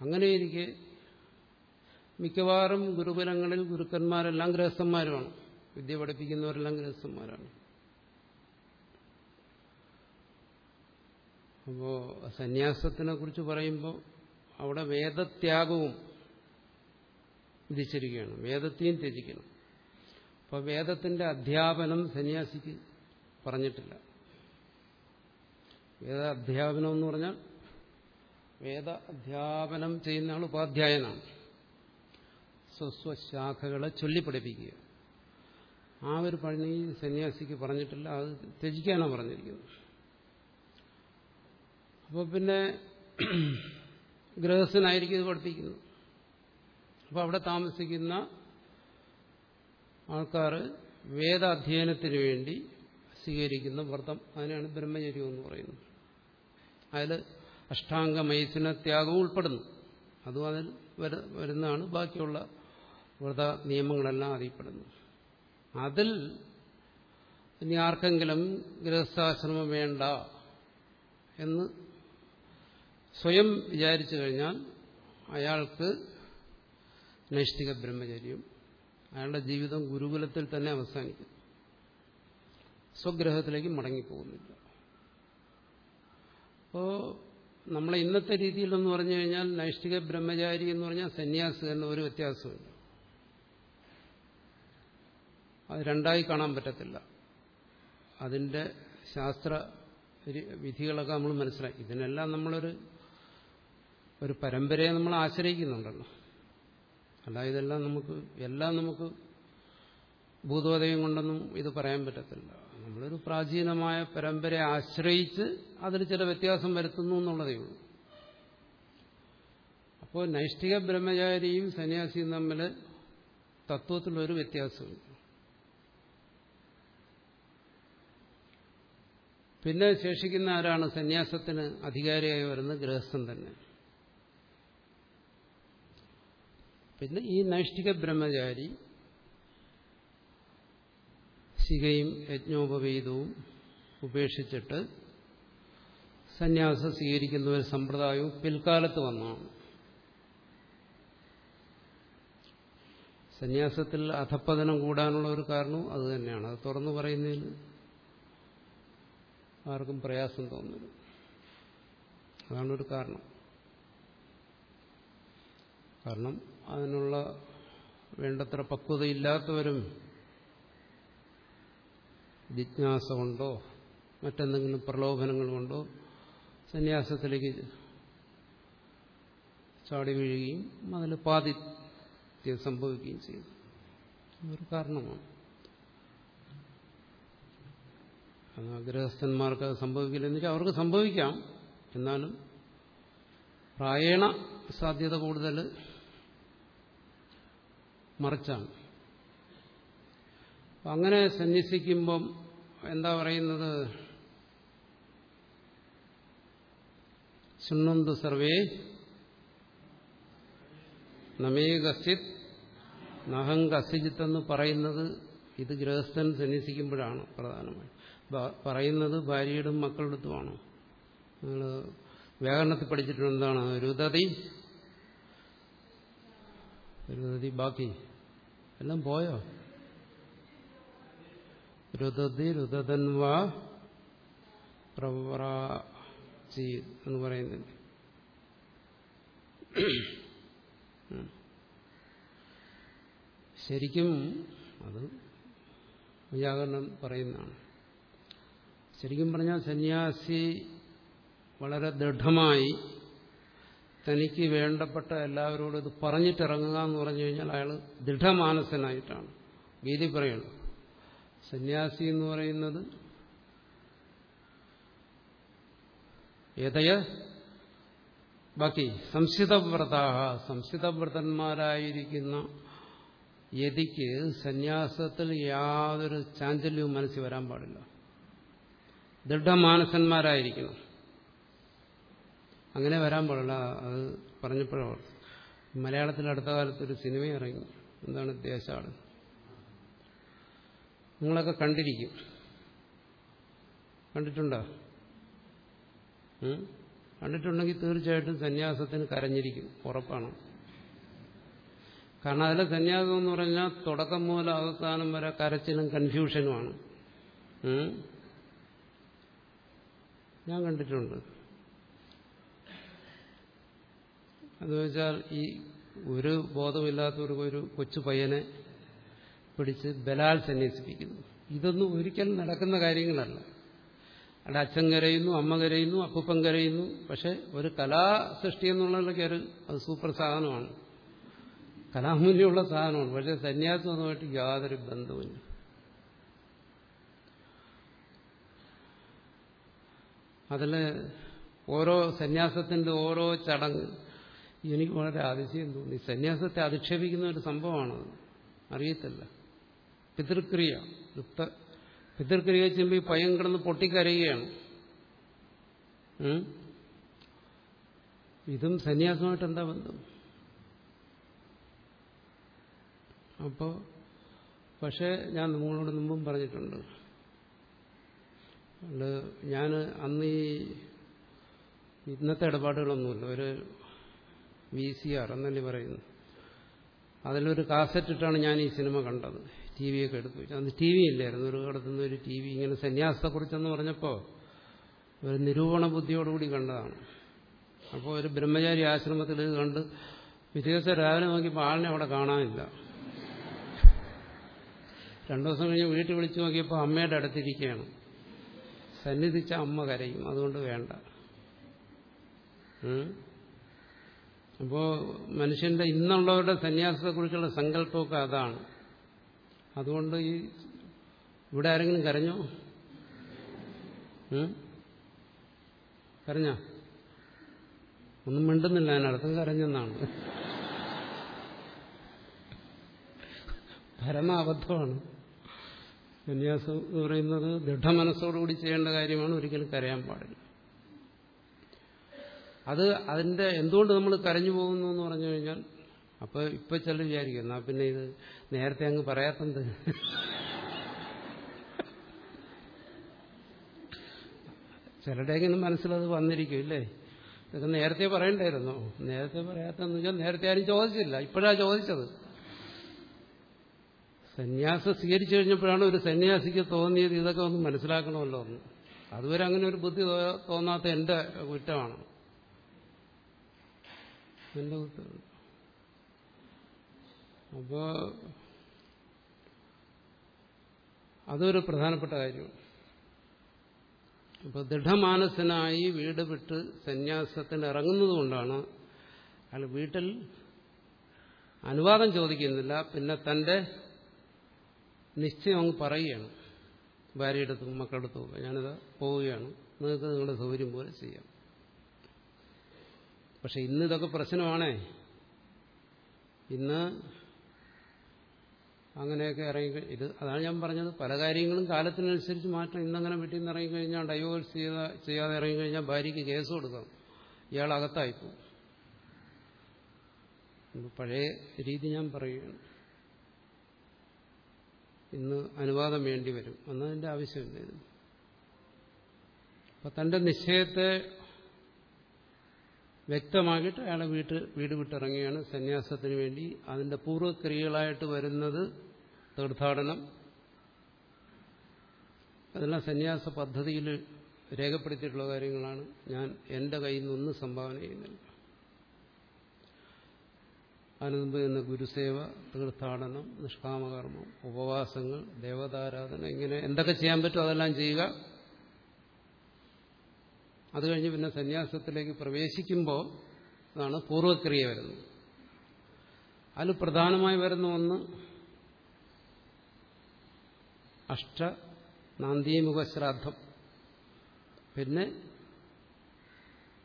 അങ്ങനെയിരിക്കെ മിക്കവാറും ഗുരുകുലങ്ങളിൽ ഗുരുക്കന്മാരെല്ലാം ഗൃഹസ്ഥന്മാരുമാണ് വിദ്യ പഠിപ്പിക്കുന്നവരെല്ലാം ഗൃഹസ്ഥന്മാരാണ് അപ്പോ സന്യാസത്തിനെ കുറിച്ച് പറയുമ്പോൾ അവിടെ വേദത്യാഗവും വിധിച്ചിരിക്കുകയാണ്. വേദത്തെയും ത്യജിക്കണം. അപ്പോൾ വേദത്തിന്റെ അധ്യാപനം സന്യാസിക്ക് പറഞ്ഞിട്ടില്ല. വേദ അധ്യാപനം എന്ന് പറഞ്ഞാൽ വേദ അധ്യാപനം ചെയ്യുന്ന ആൾ ഉപാധ്യായനാണ്. സ്വസ്വശാഖകളെ ചൊല്ലിപ്പഠിപ്പിക്കുക. ആ ഒരു പണി സന്യാസിക്ക് പറഞ്ഞിട്ടില്ല അത് ത്യജിക്കാനാണ് പറഞ്ഞിരിക്കുന്നത്. അപ്പോൾ പിന്നെ ഗൃഹസ്ഥനായിരിക്കും ഇത് പഠിപ്പിക്കുന്നു അപ്പോൾ അവിടെ താമസിക്കുന്ന ആൾക്കാർ വേദാധ്യയനത്തിന് വേണ്ടി സ്വീകരിക്കുന്ന വ്രതം. അതിനാണ് ബ്രഹ്മചര്യം എന്ന് പറയുന്നത്. അതിൽ അഷ്ടാംഗ മൈസിന ത്യാഗവും ഉൾപ്പെടുന്നു. അതും അതിൽ വരുന്നതാണ് ബാക്കിയുള്ള വ്രത നിയമങ്ങളെല്ലാം അറിയപ്പെടുന്നു. അതിൽ ഇനി ആർക്കെങ്കിലും ഗൃഹസ്ഥാശ്രമം വേണ്ട എന്ന് സ്വയം വിചാരിച്ചു കഴിഞ്ഞാൽ അയാൾക്ക് നൈഷ്ഠിക ബ്രഹ്മചര്യം അയാളുടെ ജീവിതം ഗുരുകുലത്തിൽ തന്നെ അവസാനിക്കും. സ്വഗ്രഹത്തിലേക്ക് മടങ്ങിപ്പോകുന്നില്ല. അപ്പോൾ നമ്മളെ ഇന്നത്തെ രീതിയിലെന്ന് പറഞ്ഞു കഴിഞ്ഞാൽ നൈഷ്ഠിക ബ്രഹ്മചാരി എന്ന് പറഞ്ഞാൽ സന്യാസി എന്ന ഒരു വ്യത്യാസമില്ല അത് രണ്ടായി കാണാൻ പറ്റത്തില്ല. അതിന്റെ ശാസ്ത്ര വിധികളൊക്കെ നമ്മൾ മനസ്സിലാക്കി. ഇതിനെല്ലാം നമ്മളൊരു ഒരു പരമ്പരയെ നമ്മൾ ആശ്രയിക്കുന്നുണ്ടല്ലോ. അല്ല ഇതെല്ലാം നമുക്ക് എല്ലാം നമുക്ക് ഭൂതോദയം കൊണ്ടൊന്നും ഇത് പറയാൻ പറ്റത്തില്ല. നമ്മളൊരു പ്രാചീനമായ പരമ്പരയെ ആശ്രയിച്ച് അതിൽ ചില വ്യത്യാസം വരുത്തുന്നു എന്നുള്ളതേ ഉള്ളൂ. അപ്പോൾ നൈഷ്ഠിക ബ്രഹ്മചാരിയും സന്യാസിയും തമ്മിൽ തത്വത്തിലൊരു വ്യത്യാസമുണ്ട് പിന്നെ ശേഷിക്കുന്ന ആരാണ്? സന്യാസത്തിന് അധികാരിയായി വരുന്നത് ഗൃഹസ്ഥൻ തന്നെ. പിന്നെ ഈ നൈഷ്ഠിക ബ്രഹ്മചാരി ശികയും യജ്ഞോപവേദവും ഉപേക്ഷിച്ചിട്ട് സന്യാസം സ്വീകരിക്കുന്ന ഒരു സമ്പ്രദായവും പിൽക്കാലത്ത് വന്നതാണ്. സന്യാസത്തിൽ അധപ്പതനം കൂടാനുള്ള ഒരു കാരണവും അത് തന്നെയാണ്. അത് തുറന്നു പറയുന്നതിൽ ആർക്കും പ്രയാസം തോന്നുന്നു അതാണ് ഒരു കാരണം. കാരണം അതിനുള്ള വേണ്ടത്ര പക്വതയില്ലാത്തവരും ജിജ്ഞാസ കൊണ്ടോ മറ്റെന്തെങ്കിലും പ്രലോഭനങ്ങൾ കൊണ്ടോ സന്യാസത്തിലേക്ക് ചാടി വീഴുകയും അതിൽ പാതിത്യം സംഭവിക്കുകയും ചെയ്യും ഒരു കാരണമാണ്. ഗൃഹസ്ഥന്മാർക്ക് അത് സംഭവിക്കില്ലെന്ന് വെച്ചാൽ അവർക്ക് സംഭവിക്കാം. എന്നാലും പ്രായണ സാധ്യത കൂടുതൽ മറിച്ചാണ്. അങ്ങനെ സന്യസിക്കുമ്പം എന്താ പറയുന്നത്? ശുണ്ണന്തു സർവേ നമേ കസ്റ്റിത് നഹം കസിജിത്തെന്ന് പറയുന്നത് ഇത് ഗൃഹസ്ഥൻ സന്യസിക്കുമ്പോഴാണ് പ്രധാനമായി ബ- പറയുന്നത് ഭാര്യയുടെ മക്കളുടെ അടുത്തുമാണ് നിങ്ങൾ വ്യാകരണത്തിൽ പഠിച്ചിട്ടുണ്ട് എന്താണ്? രുതതി രുതതി ബാക്കി. എല്ലാം പോയോ? രുതതി രുതതൻവാ പ്രവറാചി എന്ന് പറയുന്നുണ്ട്. ശരിക്കും അത് വ്യാകരണം പറയുന്നതാണ്. ശരിക്കും പറഞ്ഞാൽ സന്യാസി വളരെ ദൃഢമായി തനിക്ക് വേണ്ടപ്പെട്ട എല്ലാവരോടും ഇത് പറഞ്ഞിട്ടിറങ്ങുക എന്ന് പറഞ്ഞു കഴിഞ്ഞാൽ അയാൾ ദൃഢമാനസനായിട്ടാണ്. ഗീതി പറയുന്നത് സന്യാസി എന്ന് പറയുന്നത് ഏതയ? ബാക്കി സംസിതവ്രതാഹ. സംസിതവ്രതന്മാരായിരിക്കുന്ന യതിക്ക് സന്യാസത്തിൽ യാതൊരു ചാഞ്ചല്യവും മനസ്സിൽ വരാൻ പാടില്ല. ദൃഢമാനസന്മാരായിരിക്കണം. അങ്ങനെ വരാൻ പാടില്ല. അത് പറഞ്ഞപ്പോഴോ മലയാളത്തിൽ അടുത്ത കാലത്ത് ഒരു സിനിമ ഇറങ്ങി. എന്താണ് ദേശാട് നിങ്ങളൊക്കെ കണ്ടിരിക്കും. കണ്ടിട്ടുണ്ടോ? കണ്ടിട്ടുണ്ടെങ്കിൽ തീർച്ചയായിട്ടും സന്യാസത്തിന് കരഞ്ഞിരിക്കും. ഉറപ്പാണ്. കാരണം അതിലെ സന്യാസം എന്ന് പറഞ്ഞാൽ തുടക്കം മുതൽ അവസാനം വരെ കരച്ചിലും കൺഫ്യൂഷനുമാണ്? ഞാൻ കണ്ടിട്ടുണ്ട്. അത് വെച്ചാൽ ഈ ഒരു ബോധമില്ലാത്ത ഒരു ഒരു കൊച്ചു പയ്യനെ പിടിച്ച് ബലാൽ സന്യസിപ്പിക്കുന്നു. ഇതൊന്നും ഒരിക്കലും നടക്കുന്ന കാര്യങ്ങളല്ല. അവിടെ അച്ഛൻ കരയുന്നു അമ്മ കരയുന്നു അപ്പൂപ്പൻ കരയുന്നു. പക്ഷെ ഒരു കലാസൃഷ്ടി എന്നുള്ളതിലൊക്കെ ഒരു അത് സൂപ്പർ സാധനമാണ്. കലാമൂല്യമുള്ള സാധനമാണ്. പക്ഷെ സന്യാസം യാതൊരു ബന്ധവുമില്ല. അതിൽ ഓരോ സന്യാസത്തിന്റെ ഓരോ ചടങ്ങ്. എനിക്ക് വളരെ അതിശയം തോന്നി. സന്യാസത്തെ അധിക്ഷേപിക്കുന്ന ഒരു സംഭവമാണത്. അറിയത്തില്ല. പിതൃക്രിയ യുക്ത പിതൃക്രിയ ചെയ്യുമ്പോൾ ഈ കിടന്ന് പൊട്ടിക്കരയുകയാണ്? ഇതും സന്യാസമായിട്ട് എന്താ ബന്ധം? അപ്പോൾ പക്ഷേ ഞാൻ നിങ്ങളോട് മുമ്പും പറഞ്ഞിട്ടുണ്ട്. അതുകൊണ്ട് ഞാൻ അന്ന് ഈ ഇന്നത്തെ ഇടപാടുകളൊന്നുമില്ല. ഒരു വി സി ആർ എന്നല്ലേ പറയുന്നു. അതിലൊരു കാസറ്റ് ഇട്ടാണ് ഞാൻ ഈ സിനിമ കണ്ടത്. ടി വിയൊക്കെ എടുത്തു അന്ന് ടി വി ഇല്ലായിരുന്നു. ഒരു കിടത്തുന്ന ഒരു ടി വി ഇങ്ങനെ സന്യാസത്തെക്കുറിച്ചെന്ന് പറഞ്ഞപ്പോൾ ഒരു നിരൂപണ ബുദ്ധിയോടുകൂടി കണ്ടതാണ്. അപ്പോൾ ഒരു ബ്രഹ്മചാരി ആശ്രമത്തിൽ ഇത് കണ്ട് ദിവസം രാവിലെ നോക്കിയപ്പോൾ ആളിനെ അവിടെ കാണാനില്ല. രണ്ടു ദിവസം കഴിഞ്ഞ് വീട്ടിൽ വിളിച്ചു നോക്കിയപ്പോൾ അമ്മയുടെ അടുത്തിരിക്കുകയാണ് സന്നിധിച്ച അമ്മ കരയും. അതുകൊണ്ട് വേണ്ട? അപ്പോ മനുഷ്യന്റെ ഇന്നുള്ളവരുടെ സന്യാസത്തെക്കുറിച്ചുള്ള സങ്കല്പമൊക്കെ അതാണ്. അതുകൊണ്ട് ഈ ഇവിടെ ആരെങ്കിലും കരഞ്ഞോ? കരഞ്ഞ? ഒന്നും മിണ്ടുന്നില്ല. അതിനർത്ഥം കരഞ്ഞെന്നാണ്. പരമ അബദ്ധമാണ് സന്യാസം എന്ന് പറയുന്നത് ദൃഢമനസ്സോടുകൂടി ചെയ്യേണ്ട കാര്യമാണ് ഒരിക്കലും കരയാൻ പാടില്ല. അത് അതിന്റെ എന്തുകൊണ്ട് നമ്മൾ കരഞ്ഞു പോകുന്നു എന്ന് പറഞ്ഞു കഴിഞ്ഞാൽ അപ്പോൾ ഇപ്പൊ ചില വിചാരിക്കും. എന്നാ പിന്നെ ഇത് നേരത്തെ അങ്ങ് പറയാത്തത്. ചിലരുടെയെങ്കിലും മനസ്സിലത് വന്നിരിക്കും ഇല്ലേ? ഇതൊക്കെ നേരത്തെ പറയണ്ടായിരുന്നോ. നേരത്തെ പറയാത്തെന്ന് വെച്ചാൽ നേരത്തെ ആരും ചോദിച്ചില്ല. ഇപ്പോഴാണ് ചോദിച്ചത്. സന്യാസം സ്വീകരിച്ചു കഴിഞ്ഞപ്പോഴാണ് ഒരു സന്യാസിക്ക് തോന്നിയത് ഇതൊക്കെ ഒന്ന് മനസ്സിലാക്കണമല്ലോ എന്ന്. അതുവരെ അങ്ങനെ ഒരു ബുദ്ധി തോന്നാത്ത എന്റെ കുറ്റമാണ്. എന്റെ കുറ്റമാണ് അപ്പോ അതൊരു പ്രധാനപ്പെട്ട കാര്യമാണ് അപ്പൊ ദൃഢമാനസനായി വീട് വിട്ട് സന്യാസത്തിന് ഇറങ്ങുന്നത് കൊണ്ടാണ് അയാൾ വീട്ടിൽ അനുവാദം ചോദിക്കുന്നില്ല. പിന്നെ തന്റെ നിശ്ചയം അങ്ങ് പറയുകയാണ്. ഭാര്യയുടെ അടുത്തും മക്കളുടെ അടുത്തും ഞാനിത് പോവുകയാണ്. നിങ്ങൾക്ക് നിങ്ങളുടെ സൗകര്യം പോലെ ചെയ്യാം. പക്ഷെ ഇന്ന് ഇതൊക്കെ പ്രശ്നമാണേ. ഇന്ന് അങ്ങനെയൊക്കെ ഇറങ്ങി ഇത് അതാണ് ഞാൻ പറഞ്ഞത്. പല കാര്യങ്ങളും കാലത്തിനനുസരിച്ച് മാറ്റം ഇന്നങ്ങനെ വീട്ടിൽ നിന്ന് ഇറങ്ങിക്കഴിഞ്ഞാൽ ഡൈവോഴ്സ് ചെയ്ത ചെയ്യാതെ ഇറങ്ങിക്കഴിഞ്ഞാൽ ഭാര്യയ്ക്ക് കേസ് കൊടുക്കാം ഇയാൾ അകത്തായിപ്പോവും. ഇത് പഴയ രീതി ഞാൻ പറയുകയാണ്. ഇന്ന് അനുവാദം വേണ്ടി വരും. എന്നതിന്റെ ആവശ്യമില്ല ഇത്. അപ്പം തന്റെ നിശ്ചയത്തെ വ്യക്തമാക്കിയിട്ട് അയാളെ വീട്ട് വീട് വിട്ടിറങ്ങിയാണ് സന്യാസത്തിന് വേണ്ടി അതിന്റെ പൂർവക്രിയകളായിട്ട് വരുന്നത് തീർത്ഥാടനം. അതെല്ലാം സന്യാസ പദ്ധതിയിൽ രേഖപ്പെടുത്തിയിട്ടുള്ള കാര്യങ്ങളാണ്. ഞാൻ എന്റെ കയ്യിൽ നിന്നൊന്നും സംഭാവന ചെയ്യുന്നില്ല. അതിനു മുമ്പ് ഗുരുസേവ തീർത്ഥാടനം നിഷ്കാമകർമ്മം ഉപവാസങ്ങൾ ദേവതാരാധന ഇങ്ങനെ എന്തൊക്കെ ചെയ്യാൻ പറ്റും അതെല്ലാം ചെയ്യുക. അത് കഴിഞ്ഞ് പിന്നെ സന്യാസത്തിലേക്ക് പ്രവേശിക്കുമ്പോൾ അതാണ് പൂർവക്രിയ വരുന്നത്. അതിൽ പ്രധാനമായി വരുന്ന ഒന്ന് അഷ്ട നാന്ദീമുഖ ശ്രാദ്ധം. പിന്നെ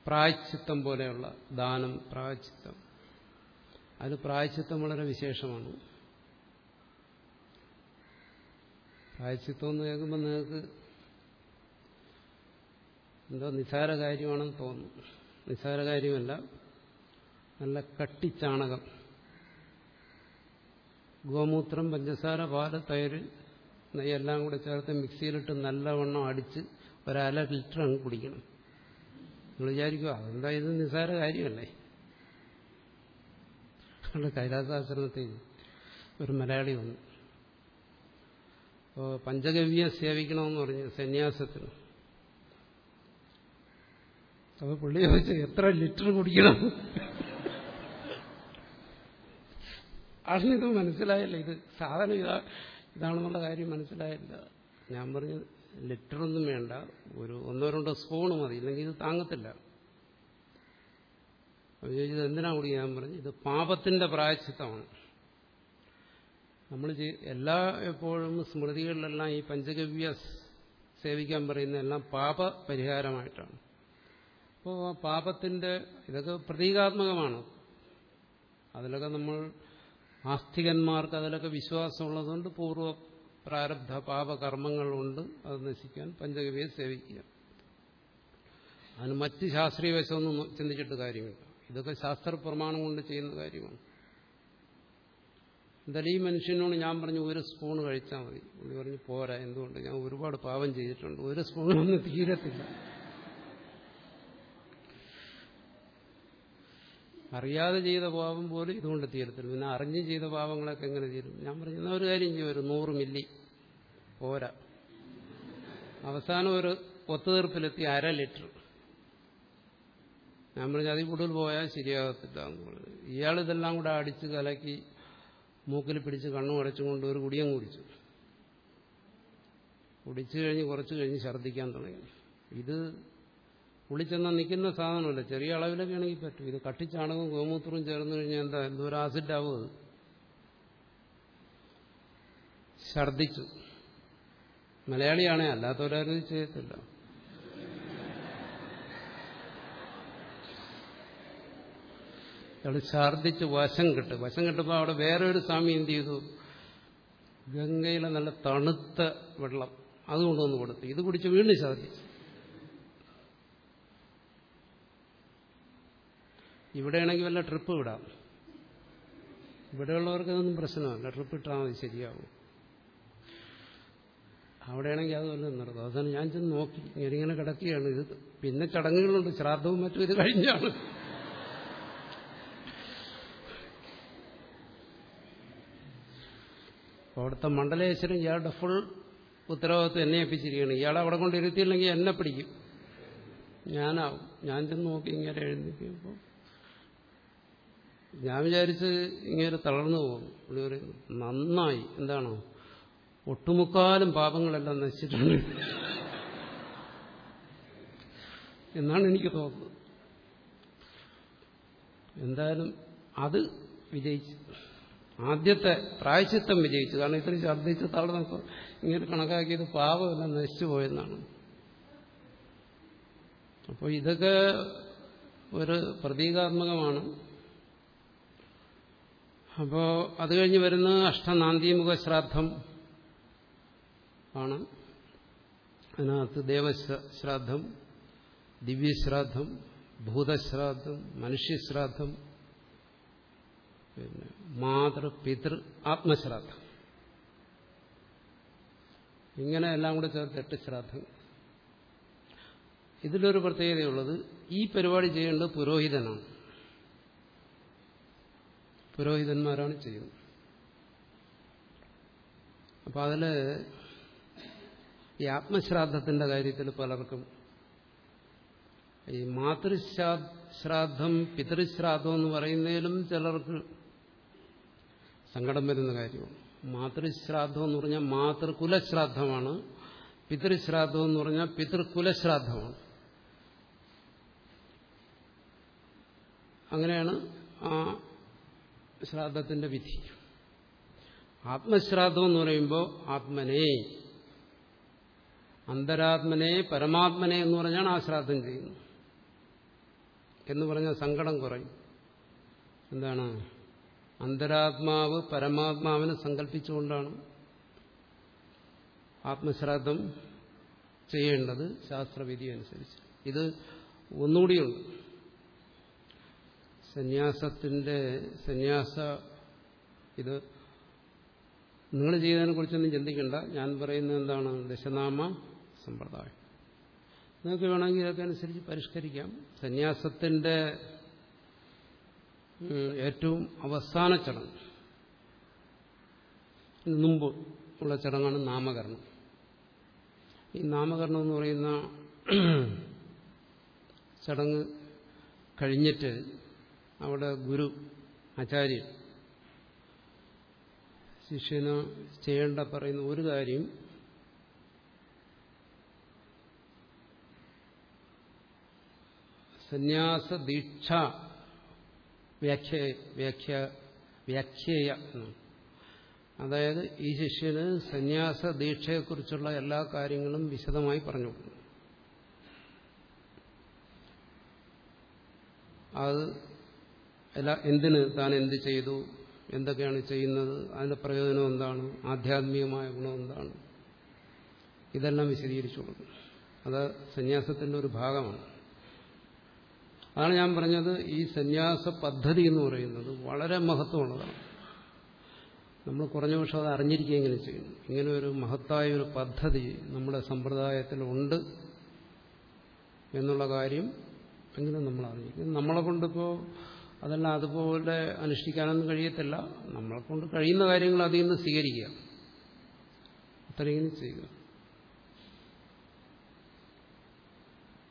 പ്രായച്ചിത്തം പോലെയുള്ള ദാനം പ്രായച്ചിത്തം. അതിൽ പ്രായച്ചിത്തം വളരെ വിശേഷമാണ്. പ്രായച്ചിത്തം എന്ന് കേൾക്കുമ്പോൾ നിങ്ങൾക്ക് എന്തോ നിസാര കാര്യമാണെന്ന് തോന്നുന്നു നിസാര കാര്യമല്ല. നല്ല കട്ടിച്ചാണകം. ഗോമൂത്രം പഞ്ചസാര പാൽ തൈര് നെയ്യെല്ലാം കൂടെ ചേർത്ത് മിക്സിയിലിട്ട് നല്ലവണ്ണം അടിച്ച് ഒരര ലിറ്റർ അങ്ങ് കുടിക്കണം. നിങ്ങൾ വിചാരിക്കുക അതെന്താ ഇത് നിസാര കാര്യമല്ലേ? അവിടെ കൈലാസാശ്രമത്തിൽ ഒരു മലയാളി വന്നു. അപ്പോൾ പഞ്ചഗവ്യ സേവിക്കണമെന്ന് പറഞ്ഞു സന്യാസത്തിന്. അപ്പോൾ പുള്ളി ചോദിച്ചു എത്ര ലിറ്റർ കുടിക്കണം? ആളിനിത് മനസ്സിലായില്ല ഇത് സാധനം ഇതാ ഇതാണെന്നുള്ള കാര്യം മനസ്സിലായില്ല. ഞാൻ പറഞ്ഞു ലിറ്ററൊന്നും വേണ്ട ഒരു ഒന്നോ രണ്ടോ സ്പൂണ് മതി ഇല്ലെങ്കിൽ ഇത് താങ്ങത്തില്ല. അപ്പോൾ ചോദിച്ചത് എന്തിനാ കൂടി ഞാൻ പറഞ്ഞു ഇത് പാപത്തിന്റെ പ്രായച്ചിത്തമാണ്. നമ്മൾ എല്ലാ എപ്പോഴും സ്മൃതികളിലെല്ലാം ഈ പഞ്ചഗവ്യ സേവിക്കാൻ പറയുന്ന എല്ലാം പാപ പരിഹാരമായിട്ടാണ് അപ്പോൾ ആ പാപത്തിന്റെ ഇതൊക്കെ പ്രതീകാത്മകമാണ്. അതിലൊക്കെ നമ്മൾ ആസ്തികന്മാർക്ക് അതിലൊക്കെ വിശ്വാസമുള്ളതുകൊണ്ട് പൂർവ പ്രാരബ്ധ പാപകർമ്മങ്ങളുണ്ട് അത് നശിക്കാൻ പഞ്ചഗവ്യെ സേവിക്കുക. അതിന് മറ്റ് ശാസ്ത്രീയ വശമൊന്നും ചിന്തിച്ചിട്ട് കാര്യമില്ല. ഇതൊക്കെ ശാസ്ത്ര പ്രമാണം കൊണ്ട് ചെയ്യുന്ന കാര്യമാണ്. എന്തായാലും ഈ മനുഷ്യനോട് ഞാൻ പറഞ്ഞു ഒരു സ്പൂൺ കഴിച്ചാൽ മതി. പുള്ളി പറഞ്ഞു പോരാ എന്തുകൊണ്ട്? ഞാൻ ഒരുപാട് പാവം ചെയ്തിട്ടുണ്ട്. ഒരു സ്പൂണൊന്നും തീരത്തില്ല. അറിയാതെ ചെയ്ത പാപം പോലും ഇതുകൊണ്ട് തീരത്തില്ല. പിന്നെ അറിഞ്ഞ് ചെയ്ത പാപങ്ങളൊക്കെ എങ്ങനെ തീരും? ഞാൻ പറഞ്ഞു എന്നാൽ ഒരു കാര്യം ചെയ്യും ഒരു നൂറ് മില്ലി. പോരാ. അവസാനം ഒരു ഒത്തുതീർപ്പിലെത്തി അര ലിറ്റർ. ഞാൻ പറഞ്ഞു അതിൽ കൂടുതൽ പോയാൽ ശരിയാകത്തില്ല എന്ന് പറഞ്ഞു. ഇയാൾ ഇതെല്ലാം കൂടെ അടിച്ച് കലക്കി മൂക്കിൽ പിടിച്ച് കണ്ണും അടച്ചുകൊണ്ട് ഒരു കുടിയും കുടിച്ചു. കുടിച്ചു കഴിഞ്ഞ് കുറച്ച് കഴിഞ്ഞ് ഛർദ്ദിക്കാൻ തുടങ്ങി. ഇത് കുളിച്ചെന്നാൽ നിൽക്കുന്ന സാധനമല്ല ചെറിയ അളവിലൊക്കെ ആണെങ്കിൽ പറ്റും. ഇത് കട്ടിച്ചാണകവും ഗോമൂത്രവും ചേർന്ന് കഴിഞ്ഞാൽ എന്താ എന്തോ ആസിഡ് ആവും അത്. ഛർദിച്ചു മലയാളിയാണേ അല്ലാത്തവരാരും ചെയ്യത്തില്ല. അവിടെ ഛർദിച്ച് വശം കിട്ട്. വശം കിട്ടുമ്പോൾ അവിടെ വേറെ ഒരു സ്വാമി എന്ത് ചെയ്തു? ഗംഗയിലെ നല്ല തണുത്ത വെള്ളം അത് കൊണ്ടുവന്ന് കൊടുത്തു. ഇത് കുടിച്ച് വീണ് ഛർദിച്ചു ഇവിടെയാണെങ്കിൽ വല്ല ട്രിപ്പ് വിടാം. ഇവിടെയുള്ളവർക്ക് അതൊന്നും പ്രശ്നമല്ല. ട്രിപ്പ് ഇട്ടാൽ മതി ശരിയാവും. അവിടെയാണെങ്കിൽ അത് വല്ലതും നടക്കും അവസാനം ഞാൻ ചെന്ന് നോക്കി. ഇങ്ങനെ കിടക്കുകയാണ്. ഇത് പിന്നെ ചടങ്ങുകളുണ്ട്. ശ്രാദ്ധവും മറ്റും ഇത് കഴിഞ്ഞാണ്. അവിടുത്തെ മണ്ഡലേശ്വരൻ ഇയാളുടെ ഫുൾ ഉത്തരവാദിത്വം എന്നെ ഏൽപ്പിച്ചിരിക്കുകയാണ്. ഇയാളെ അവിടെ കൊണ്ട് ഇരുത്തിയില്ലെങ്കിൽ എന്നെ പിടിക്കും. ഞാനാവും. ഞാൻ ചെന്ന് നോക്കി ഇങ്ങനെ എഴുന്നേക്കുമ്പോൾ ഞാൻ വിചാരിച്ച് ഇങ്ങനെ തളർന്നു പോകും. പുള്ളി പറയും നന്നായി. എന്താണോ? ഒട്ടുമുക്കാലും പാപങ്ങളെല്ലാം നശിച്ചിട്ടുണ്ട്. എന്നാണ് എനിക്ക് തോന്നുന്നത്. എന്തായാലും അത് വിജയിച്ചു. ആദ്യത്തെ പ്രായശിത്വം വിജയിച്ചു. കാരണം ഇത്രയും ഛർദ്ദിച്ച് തളർന്നപ്പോൾ ഇങ്ങനെ കണക്കാക്കിയത് പാപമെല്ലാം നശിച്ചു പോയെന്നാണ്. അപ്പോൾ ഇതൊക്കെ ഒരു പ്രതീകാത്മകമാണ്. അപ്പോൾ അത് കഴിഞ്ഞ് വരുന്ന അഷ്ടനാന്തിമുഖ ശ്രാദ്ധം ആണ്. അതിനകത്ത് ദേവശ്രാദ്ധം ദിവ്യശ്രാദ്ധം ഭൂതശ്രാദ്ധം മനുഷ്യശ്രാദ്ധം പിന്നെ മാതൃ പിതൃ ആത്മശ്രാദ്ധം. ഇങ്ങനെ എല്ലാം കൂടെ ചേർത്ത് എട്ട് ശ്രാദ്ധങ്ങൾ. ഇതിലൊരു പ്രത്യേകതയുള്ളത് ഈ പരിപാടി ചെയ്യേണ്ടത് പുരോഹിതനാണ്. പുരോഹിതന്മാരാണ് ചെയ്യുന്നത്. അപ്പം അതിൽ ഈ ആത്മശ്രാദ്ധത്തിന്റെ കാര്യത്തിൽ പലർക്കും ഈ മാതൃശ്രാദ്ധം പിതൃശ്രാദ്ധം എന്ന് പറയുന്നതിലും ചിലർക്ക് സങ്കടം വരുന്ന കാര്യമാണ്. മാതൃശ്രാദ്ധം എന്ന് പറഞ്ഞാൽ മാതൃകുലശ്രാദ്ധമാണ്. പിതൃശ്രാദ്ധം എന്ന് പറഞ്ഞാൽ പിതൃകുലശ്രാദ്ധമാണ്. അങ്ങനെയാണ് ആ ശ്രാദ്ധത്തിന്റെ വിധി. ആത്മശ്രാദ്ധം എന്ന് പറയുമ്പോൾ ആത്മനെ. അന്തരാത്മനെ പരമാത്മനെ എന്ന് പറഞ്ഞാണ് ആ ശ്രാദ്ധം ചെയ്യുന്നത്. എന്ന് പറഞ്ഞാൽ സങ്കടം കുറയും. എന്താണ്? അന്തരാത്മാവ് പരമാത്മാവിനെ സങ്കല്പിച്ചുകൊണ്ടാണ് ആത്മശ്രാദ്ധം ചെയ്യേണ്ടത് ശാസ്ത്രവിധി അനുസരിച്ച്. ഇത് ഒന്നുകൂടിയുണ്ട്. സന്യാസത്തിന്റെ സന്യാസ ഇത് നിങ്ങൾ ചെയ്തതിനെ കുറിച്ചൊന്നും ചിന്തിക്കണ്ട. ഞാൻ പറയുന്നത് എന്താണ്? ദശനാമ സമ്പ്രദായം. നിങ്ങൾക്ക് വേണമെങ്കിൽ ഇതൊക്കെ അനുസരിച്ച് പരിഷ്കരിക്കാം. സന്യാസത്തിന്റെ ഏറ്റവും അവസാന ചടങ്ങ്. മുമ്പ് ഉള്ള ചടങ്ങാണ് നാമകരണം. ഈ നാമകരണം എന്ന് പറയുന്ന ചടങ്ങ് കഴിഞ്ഞിട്ട് അവിടെ ഗുരു ആചാര്യൻ ശിഷ്യന് ചെയ്യേണ്ട പറയുന്ന ഒരു കാര്യം സന്യാസ ദീക്ഷ വ്യാഖ്യ വ്യാഖ്യ വ്യാഖ്യേയ അതായത് ഈ ശിഷ്യന് സന്യാസ ദീക്ഷയെക്കുറിച്ചുള്ള എല്ലാ കാര്യങ്ങളും വിശദമായി പറഞ്ഞു. അത് എല്ലാ എന്തിന് താൻ എന്ത് ചെയ്തു? എന്തൊക്കെയാണ് ചെയ്യുന്നത്? അതിന്റെ പ്രയോജനം എന്താണ്? ആധ്യാത്മികമായ ഗുണം എന്താണ്? ഇതെല്ലാം വിശദീകരിച്ചു കൊടുക്കും അത് സന്യാസത്തിന്റെ ഒരു ഭാഗമാണ്. അതാണ് ഞാൻ പറഞ്ഞത് ഈ സന്യാസ പദ്ധതി എന്ന് പറയുന്നത് വളരെ മഹത്വമുള്ളതാണ്. നമ്മൾ കുറഞ്ഞ പക്ഷം അത് അറിഞ്ഞിരിക്കുകയെങ്കിലും ചെയ്യുന്നു ഇങ്ങനെ ഒരു മഹത്തായ ഒരു പദ്ധതി നമ്മുടെ സമ്പ്രദായത്തിലുണ്ട് എന്നുള്ള കാര്യം എങ്കിലും നമ്മൾ അറിഞ്ഞിരിക്കും. നമ്മളെ കൊണ്ടിപ്പോൾ അതെല്ലാം അതുപോലെ അനുഷ്ഠിക്കാനൊന്നും കഴിയത്തില്ല. നമ്മളെ കൊണ്ട് കഴിയുന്ന കാര്യങ്ങൾ അതിൽ നിന്ന് സ്വീകരിക്കുക. അത്രയെങ്കിലും ചെയ്യുക.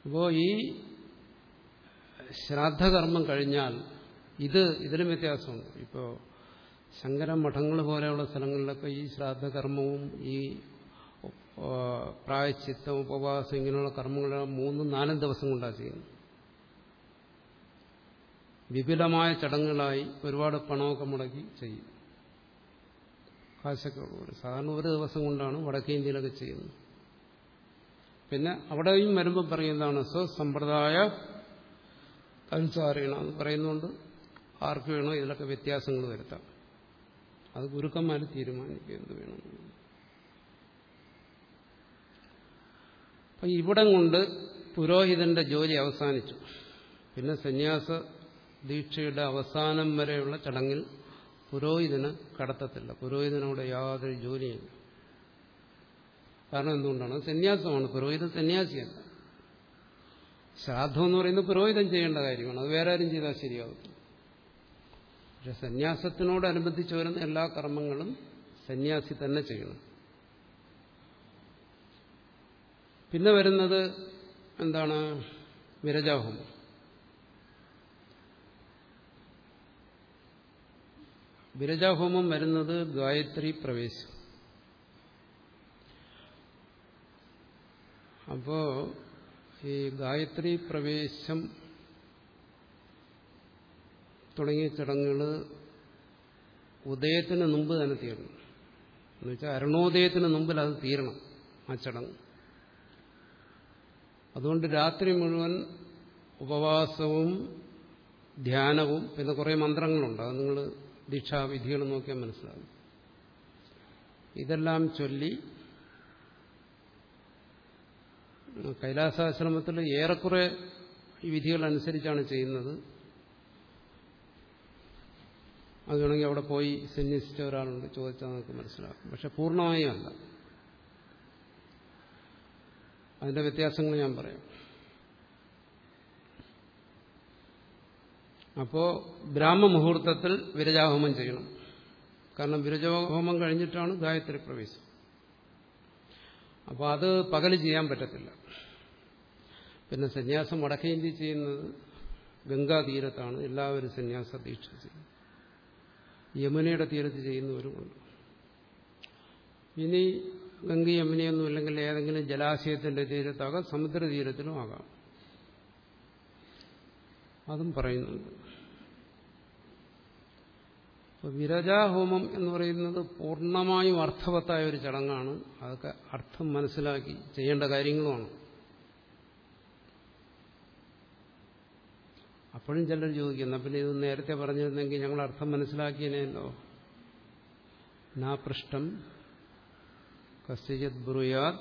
അപ്പോൾ ഈ ശ്രാദ്ധകർമ്മം കഴിഞ്ഞാൽ ഇത് ഇതിലും വ്യത്യാസമുണ്ട്. ഇപ്പോൾ ശങ്കര മഠങ്ങൾ പോലെയുള്ള സ്ഥലങ്ങളിലൊക്കെ ഈ ശ്രാദ്ധകർമ്മവും ഈ പ്രായച്ചിത്തം ഉപവാസം ഇങ്ങനെയുള്ള കർമ്മങ്ങളെല്ലാം മൂന്നും നാലും ദിവസം കൊണ്ടാണ് ചെയ്യുന്നത്. വിപുലമായ ചടങ്ങുകളായി ഒരുപാട് പണമൊക്കെ മുടക്കി ചെയ്യും. കാശൊക്കെ ഉള്ളവർ. സാധാരണ ഒരു ദിവസം കൊണ്ടാണ് വടക്കേ ഇന്ത്യയിലൊക്കെ ചെയ്യുന്നത്. പിന്നെ അവിടെയും വരുമ്പോൾ പറയുന്നതാണ് സ്വസമ്പ്രദായ അനുസാരേണ എന്ന് പറയുന്നുണ്ട് ആർക്ക് വേണോ ഇതിലൊക്കെ വ്യത്യാസങ്ങൾ വരുത്താം. അത് ഗുരുക്കന്മാർ തീരുമാനിക്കുക എന്ത് വേണം അപ്പം ഇവിടം കൊണ്ട് പുരോഹിതന്റെ ജോലി അവസാനിച്ചു. പിന്നെ സന്യാസ ദീക്ഷയുടെ അവസാനം വരെയുള്ള ചടങ്ങിൽ പുരോഹിതന് കടത്തത്തില്ല. പുരോഹിതനോട് യാതൊരു ജോലിയില്ല കാരണം എന്തുകൊണ്ടാണ്? സന്യാസമാണ്. പുരോഹിതൻ സന്യാസിയല്ല. ശ്രാദ്ധം എന്ന് പറയുന്നത് പുരോഹിതം ചെയ്യേണ്ട കാര്യമാണ്. അത് വേറെ ആരും ചെയ്താൽ ശരിയാകും പക്ഷെ സന്യാസത്തിനോടനുബന്ധിച്ച് വരുന്ന എല്ലാ കർമ്മങ്ങളും സന്യാസി തന്നെ ചെയ്യണം. പിന്നെ വരുന്നത് എന്താണ്? വിരജാഹോമം വിരജാഹോമം വരുന്നത് ഗായത്രി പ്രവേശം. അപ്പോ ഈ ഗായത്രി പ്രവേശം തുടങ്ങിയ ചടങ്ങുകൾ ഉദയത്തിന് മുമ്പ് തന്നെ തീരണം. എന്നുവെച്ചാൽ അരുണോദയത്തിന് മുമ്പിൽ അത് തീരണം ആ ചടങ്ങ്. അതുകൊണ്ട് രാത്രി മുഴുവൻ ഉപവാസവും ധ്യാനവും പിന്നെ കുറേ മന്ത്രങ്ങളുണ്ട്. അത് നിങ്ങൾ ദീക്ഷാവിധികൾ നോക്കിയാൽ മനസ്സിലാകും ഇതെല്ലാം ചൊല്ലി കൈലാസാശ്രമത്തിൽ ഏറെക്കുറെ ഈ വിധികൾ അനുസരിച്ചാണ് ചെയ്യുന്നത്. അത് വേണമെങ്കിൽ അവിടെ പോയി സന്യസിച്ച ഒരാളുണ്ട് ചോദിച്ചാൽ നമുക്ക് മനസ്സിലാക്കും. പക്ഷെ പൂർണമായും അല്ല. അതിന്റെ വ്യത്യാസങ്ങൾ ഞാൻ പറയാം. അപ്പോ ബ്രാഹ്മമുഹൂർത്തത്തിൽ വിരജാഹോമം ചെയ്യണം. കാരണം വിരജാഹോമം കഴിഞ്ഞിട്ടാണ് ഗായത്രി പ്രവേശം അപ്പോൾ അത് പകൽ ചെയ്യാൻ പറ്റത്തില്ല. പിന്നെ സന്യാസം വടക്കേ ഇന്ത്യ ചെയ്യുന്നത് ഗംഗാതീരത്താണ് എല്ലാവരും സന്യാസ ദീക്ഷ ചെയ്യുന്നത് യമുനയുടെ തീരത്ത് ചെയ്യുന്നവരുമുണ്ട് ഇനി ഗംഗ യമുനയൊന്നും ഇല്ലെങ്കിൽ ഏതെങ്കിലും ജലാശയത്തിന്റെ തീരത്താകാം സമുദ്ര തീരത്തിലും ആകാം. അതും പറയുന്നുണ്ട്. വിരജാഹോമം എന്ന് പറയുന്നത് പൂർണമായും അർത്ഥവത്തായ ഒരു ചടങ്ങാണ്. അതൊക്കെ അർത്ഥം മനസ്സിലാക്കി ചെയ്യേണ്ട കാര്യങ്ങളുമാണ്. അപ്പോഴും ചിലർ ചോദിക്കുന്ന പിന്നെ ഇത് നേരത്തെ പറഞ്ഞിരുന്നെങ്കിൽ ഞങ്ങൾ അർത്ഥം മനസ്സിലാക്കിയനല്ലോ? നാ പൃഷ്ടം കസ്യജിത് ബ്രൂയാത്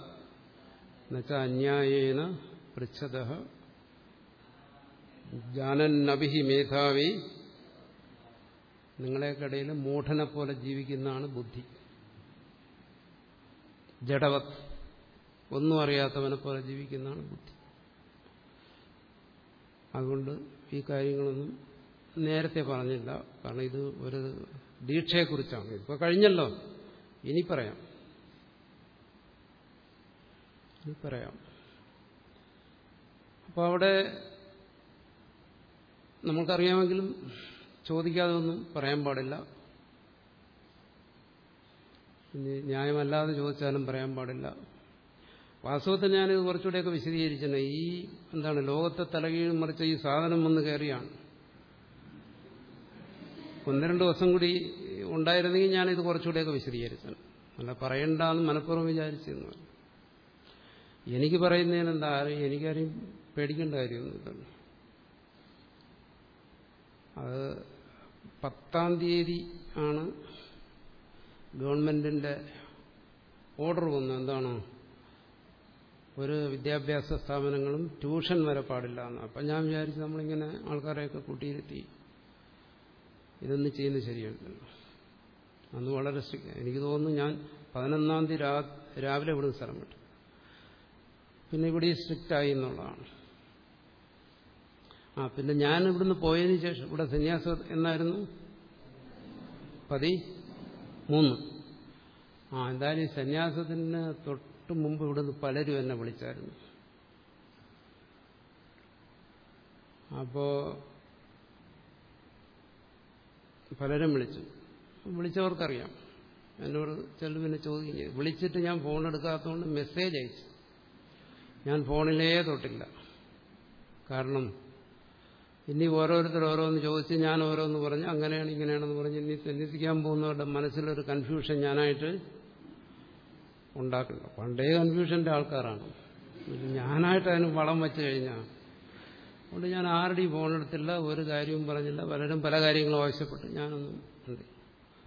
എന്നുവെച്ച അന്യായേന പൃച്ഛത ജാനന്നഭിഹി മേധാവി നിങ്ങളെക്കടയിൽ മൂഢനെ പോലെ ജീവിക്കുന്നതാണ് ബുദ്ധി. ജഡവത് ഒന്നും അറിയാത്തവനെ പോലെ ജീവിക്കുന്നതാണ് ബുദ്ധി. അതുകൊണ്ട് ഈ കാര്യങ്ങളൊന്നും നേരത്തെ പറഞ്ഞില്ല. കാരണം ഇത് ഒരു ദീക്ഷയെക്കുറിച്ചാണ്. ഇപ്പോൾ കഴിഞ്ഞല്ലോ. ഇനി പറയാം. ഇനി പറയാം. അപ്പോൾ അവിടെ നമുക്കറിയാമെങ്കിലും ചോദിക്കാതെ ഒന്നും പറയാൻ പാടില്ല. ന്യായമല്ലാതെ ചോദിച്ചാലും പറയാൻ പാടില്ല. വാസ്തവത്തിൽ ഞാനിത് കുറച്ചുകൂടെയൊക്കെ വിശദീകരിച്ചത് ഈ എന്താണ് ലോകത്തെ തലകീഴ് മറിച്ച ഈ സാധനം വന്ന് കയറിയാണ്. ഒന്ന് രണ്ട് ദിവസം കൂടി ഉണ്ടായിരുന്നെങ്കിൽ ഞാനിത് കുറച്ചുകൂടെയൊക്കെ വിശദീകരിച്ചു അല്ല പറയണ്ടെന്ന് മനഃപൂർവം വിചാരിച്ചിരുന്നു. എനിക്ക് പറയുന്നതിന് എന്താ ആരും എനിക്കാരെയും പേടിക്കേണ്ട കാര്യമൊന്നുമില്ല. അത് പത്താം തീയതി ആണ് ഗവൺമെന്റിന്റെ ഓർഡർ വന്നു എന്താണ്? ഒരു വിദ്യാഭ്യാസ സ്ഥാപനങ്ങളും ട്യൂഷൻ വരെ പാടില്ല എന്ന്. അപ്പം ഞാൻ വിചാരിച്ചു നമ്മളിങ്ങനെ ആൾക്കാരെയൊക്കെ കൂട്ടിയിരുത്തി ഇതൊന്നും ചെയ്യുന്നത് ശരിയല്ല അന്ന് വളരെ എനിക്ക് തോന്നുന്നു ഞാൻ പതിനൊന്നാം തീയതി രാവിലെ ഇവിടുന്ന് സ്ഥലം വിട്ടു. പിന്നെ ഇവിടെ സ്ട്രിക്റ്റ് ആയി എന്നുള്ളതാണ്. ആ പിന്നെ ഞാൻ ഇവിടുന്ന് പോയതിന് ശേഷം ഇവിടെ സന്യാസ എന്നായിരുന്നു? പതി? മൂന്ന്. ആ എന്തായാലും ഈ സന്യാസത്തിന് തൊട്ട് മുമ്പ് ഇവിടുന്ന് പലരും എന്നെ വിളിച്ചായിരുന്നു. അപ്പോ പലരും വിളിച്ചു. വിളിച്ചവർക്കറിയാം. എന്നോട് ചെല്ലു പിന്നെ ചോദിക്കും ചെയ്തു. വിളിച്ചിട്ട് ഞാൻ ഫോൺ എടുക്കാത്തതുകൊണ്ട് മെസ്സേജ് അയച്ചു. ഞാൻ ഫോണിലേ തൊട്ടില്ല. കാരണം ഇനി ഓരോരുത്തർ ഓരോന്ന് ചോദിച്ച് ഞാൻ ഓരോന്ന് പറഞ്ഞ് അങ്ങനെയാണ് ഇങ്ങനെയാണെന്ന് പറഞ്ഞ് ഇനി സന്യസിക്കാൻ പോകുന്നവരുടെ മനസ്സിലൊരു കൺഫ്യൂഷൻ ഞാനായിട്ട് ഉണ്ടാക്കില്ല പണ്ടേ കൺഫ്യൂഷന്റെ ആൾക്കാരാണ്. ഞാനായിട്ട് അതിന് വളം വെച്ച് കഴിഞ്ഞാൽ അതുകൊണ്ട് ഞാൻ ആരുടെയും ഫോണെടുത്തില്ല ഒരു കാര്യവും പറഞ്ഞില്ല പലരും പല കാര്യങ്ങളും ആവശ്യപ്പെട്ടു ഞാനൊന്നും ഉണ്ട്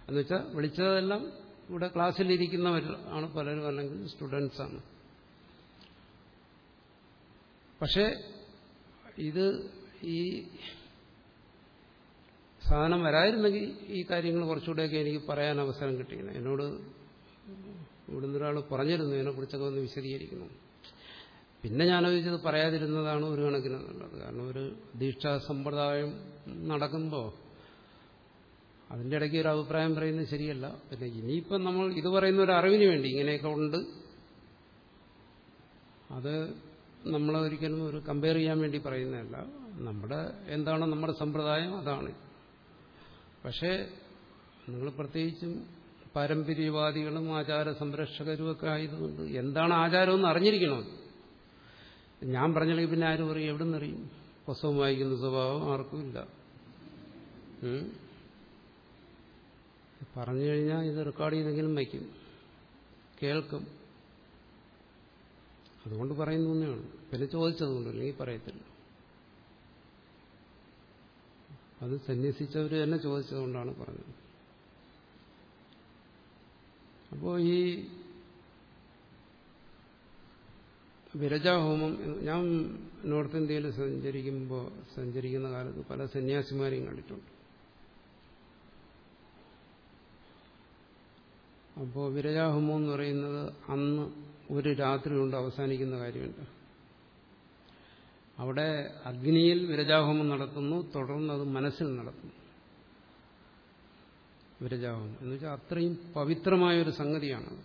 എന്നുവെച്ചാൽ വിളിച്ചതെല്ലാം ഇവിടെ ക്ലാസ്സിലിരിക്കുന്നവർ ആണ് പലരും അല്ലെങ്കിൽ സ്റ്റുഡൻസാണ് പക്ഷേ ഇത് ഈ സാധനം വരായിരുന്നെങ്കിൽ ഈ കാര്യങ്ങൾ കുറച്ചുകൂടെയൊക്കെ എനിക്ക് പറയാൻ അവസരം കിട്ടിയിരുന്നു എന്നോട് ഇവിടുന്ന് ഒരാൾ പറഞ്ഞിരുന്നു ഇതിനെക്കുറിച്ചൊക്കെ ഒന്ന് വിശദീകരിക്കുന്നു. പിന്നെ ഞാൻ ചോദിച്ചത് പറയാതിരുന്നതാണ് ഒരു കണക്കിന് നല്ലത്. കാരണം ഒരു ദീക്ഷാ സമ്പ്രദായം നടക്കുമ്പോൾ അതിന്റെ ഇടയ്ക്ക് ഒരു അഭിപ്രായം പറയുന്നത് ശരിയല്ല. പിന്നെ ഇനിയിപ്പം നമ്മൾ ഇത് പറയുന്ന ഒരു അറിവിന് വേണ്ടി ഇങ്ങനെയൊക്കെ ഉണ്ട്. അത് നമ്മൾ ഒരിക്കലും ഒരു കമ്പയർ ചെയ്യാൻ വേണ്ടി പറയുന്നതല്ല. നമ്മുടെ എന്താണ് നമ്മുടെ സമ്പ്രദായം അതാണ്. പക്ഷേ നിങ്ങൾ പ്രത്യേകിച്ചും പാരമ്പര്യവാദികളും ആചാര സംരക്ഷകരും ഒക്കെ ആയതുകൊണ്ട് എന്താണ് ആചാരം എന്ന് അറിഞ്ഞിരിക്കണം? ഞാൻ പറഞ്ഞില്ലെങ്കിൽ പിന്നെ ആരും അറിയും എവിടെ നിന്നറിയും പുസ്തകം വായിക്കുന്ന സ്വഭാവം ആർക്കുമില്ല പറഞ്ഞു കഴിഞ്ഞാൽ ഇത് റെക്കോർഡ് ചെയ്തെങ്കിലും വയ്ക്കും. കേൾക്കും. അതുകൊണ്ട് പറയുന്നു തന്നെയാണ് പിന്നെ ചോദിച്ചതുകൊണ്ട് അല്ലെങ്കിൽ പറയത്തില്ല. അത് സന്യസിച്ചവർ തന്നെ ചോദിച്ചതുകൊണ്ടാണ് പറഞ്ഞത്. അപ്പോൾ ഈ വിരജാഹോമം ഞാൻ നോർത്ത് ഇന്ത്യയിൽ സഞ്ചരിക്കുമ്പോൾ സഞ്ചരിക്കുന്ന കാലത്ത് പല സന്യാസിമാരെയും കണ്ടിട്ടുണ്ട്. അപ്പോൾ വിരജാഹോമം എന്ന് പറയുന്നത് അന്ന് ഒരു രാത്രി കൊണ്ട് അവസാനിക്കുന്ന കാര്യമുണ്ട്. അവിടെ അഗ്നിയിൽ വിരജാഹോമം നടത്തുന്നു തുടർന്ന് അത് മനസ്സിൽ നടത്തുന്നു. വിരജാഹോമം. എന്ന് വെച്ചാൽ അത്രയും പവിത്രമായ ഒരു സംഗതിയാണ്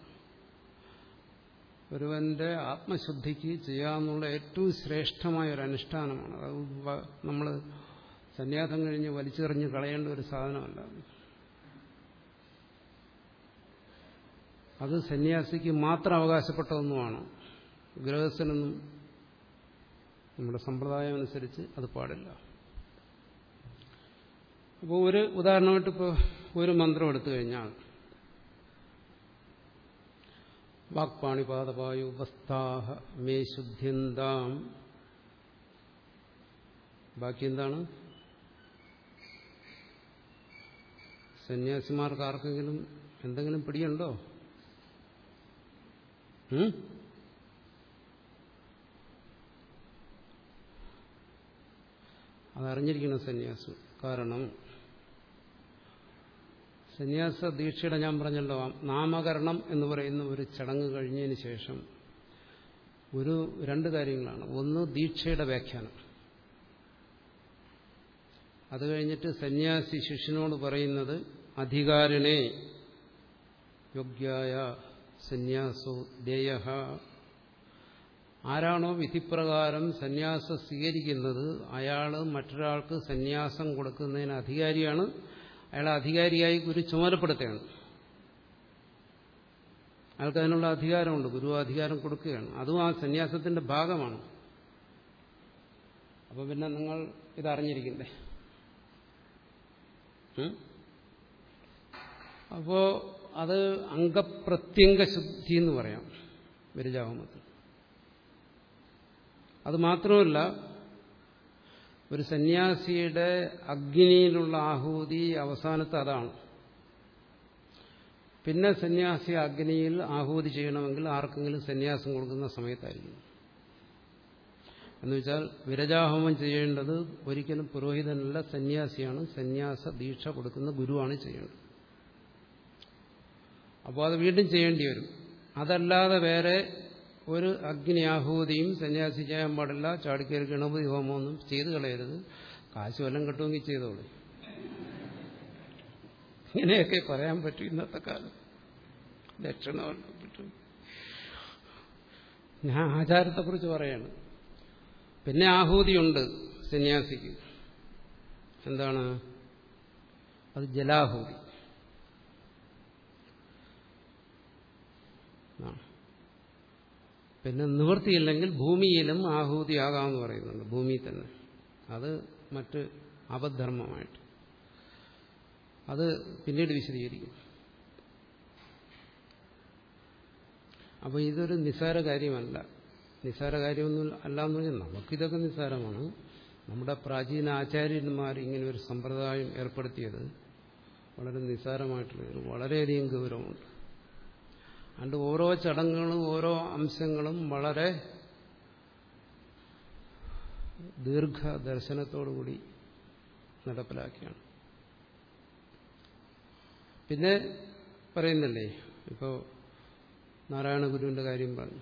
ഒരുവന്റെ ആത്മശുദ്ധിക്ക് ചെയ്യാമെന്നുള്ള ഏറ്റവും ശ്രേഷ്ഠമായ ഒരു അനുഷ്ഠാനമാണ്. അത് നമ്മൾ സന്യാസം കഴിഞ്ഞ് വലിച്ചെറിഞ്ഞ് കളയേണ്ട ഒരു സാധനമല്ല അത് സന്യാസിക്ക് മാത്രം അവകാശപ്പെട്ടതൊന്നുമാണ്. ഗൃഹസ്ഥനൊന്നും നമ്മുടെ സമ്പ്രദായം അനുസരിച്ച് അത് പാടില്ല. അപ്പോൾ ഒരു ഉദാഹരണമായിട്ട് ഇപ്പോൾ ഒരു മന്ത്രം എടുത്തു കഴിഞ്ഞാൽ വാക്പാണിപാതപായു ഉപസ്ഥാഹ മേ ശുദ്ധിന്താം ബാക്കി എന്താണ്? സന്യാസിമാർക്ക് ആർക്കെങ്കിലും എന്തെങ്കിലും പിടിയുണ്ടോ? അതറിഞ്ഞിരിക്കണം സന്യാസി. കാരണം സന്യാസ ദീക്ഷയുടെ ഞാൻ പറഞ്ഞല്ലോ നാമകരണം എന്ന് പറയുന്ന ഒരു ചടങ്ങ് കഴിഞ്ഞതിന് ശേഷം ഒരു രണ്ട് കാര്യങ്ങളാണ്. ഒന്ന് ദീക്ഷയുടെ വ്യാഖ്യാനം. അത് കഴിഞ്ഞിട്ട് സന്യാസി ശിഷ്യനോട് പറയുന്നത് അധികാരിണേ യോഗ്യായ സന്യാസോ ദേയ ആരാണോ വിധിപ്രകാരം സന്യാസം സ്വീകരിക്കുന്നത് അയാൾ മറ്റൊരാൾക്ക് സന്യാസം കൊടുക്കുന്നതിന് അധികാരിയാണ്. അയാളെ അധികാരിയായി ഗുരു ചുമതലപ്പെടുത്തുകയാണ്. അയാൾക്ക് അതിനുള്ള അധികാരമുണ്ട്. ഗുരു അധികാരം കൊടുക്കുകയാണ്. അതും ആ സന്യാസത്തിന്റെ ഭാഗമാണ്. അപ്പൊ പിന്നെ നിങ്ങൾ ഇതറിഞ്ഞിരിക്കണ്ടേ? അപ്പോ അത് അംഗപ്രത്യംഗ ശുദ്ധി എന്ന് പറയാം. വിരജാഹോമത്തിൽ അത് മാത്രമല്ല ഒരു സന്യാസിയുടെ അഗ്നിയിലുള്ള ആഹൂതി അവസാനത്തെ അതാണ്. പിന്നെ സന്യാസി അഗ്നിയിൽ ആഹൂതി ചെയ്യണമെങ്കിൽ ആർക്കെങ്കിലും സന്യാസം കൊടുക്കുന്ന സമയത്തായിരിക്കും. എന്നുവെച്ചാൽ വിരജാഹോമം ചെയ്യേണ്ടത് ഒരിക്കലും പുരോഹിതനല്ല സന്യാസിയാണ്. സന്യാസ ദീക്ഷ കൊടുക്കുന്ന ഗുരുവാണ് ചെയ്യേണ്ടത്. അപ്പോൾ അത് വീണ്ടും ചെയ്യേണ്ടി വരും. അതല്ലാതെ വേറെ ഒരു അഗ്നി ആഹൂതിയും സന്യാസി ചെയ്യാൻ പാടില്ല ചാടിക്കയറി ഗണപതി ഹോമമൊന്നും ചെയ്തു കളയരുത്. കാശ് വല്ലതും കിട്ടുമെങ്കിൽ ചെയ്തോളൂ. ഇങ്ങനെയൊക്കെ പറയാൻ പറ്റും ഇന്നത്തെ കാലം. ലക്ഷണമല്ല പറ്റും ഞാൻ ആചാരത്തെക്കുറിച്ച് പറയാണ്. പിന്നെ ആഹൂതിയുണ്ട് സന്യാസിക്ക്. എന്താണ്? അത് ജലാഹൂതി. പിന്നെ നിവൃത്തിയില്ലെങ്കിൽ ഭൂമിയിലും ആഹൂതിയാകാമെന്ന് പറയുന്നുണ്ട് ഭൂമി തന്നെ. അത് മറ്റ് അപധർമ്മമായിട്ട് അത് പിന്നീട് വിശദീകരിക്കും. അപ്പോൾ ഇതൊരു നിസ്സാര കാര്യമല്ല. നിസ്സാര കാര്യമൊന്നും അല്ല എന്ന് പറഞ്ഞാൽ നമുക്കിതൊക്കെ നിസ്സാരമാണ് നമ്മുടെ പ്രാചീന ആചാര്യന്മാർ ഇങ്ങനെ ഒരു സമ്പ്രദായം ഏർപ്പെടുത്തിയത് വളരെ നിസ്സാരമായിട്ടുള്ള വളരെയധികം ഗൗരവമുണ്ട്. അതുകൊണ്ട് ഓരോ ചടങ്ങുകളും ഓരോ അംശങ്ങളും വളരെ ദീർഘദർശനത്തോടുകൂടി നടപ്പിലാക്കിയാണ്. പിന്നെ പറയുന്നില്ലേ? ഇപ്പോൾ നാരായണ ഗുരുവിന്റെ കാര്യം പറഞ്ഞു.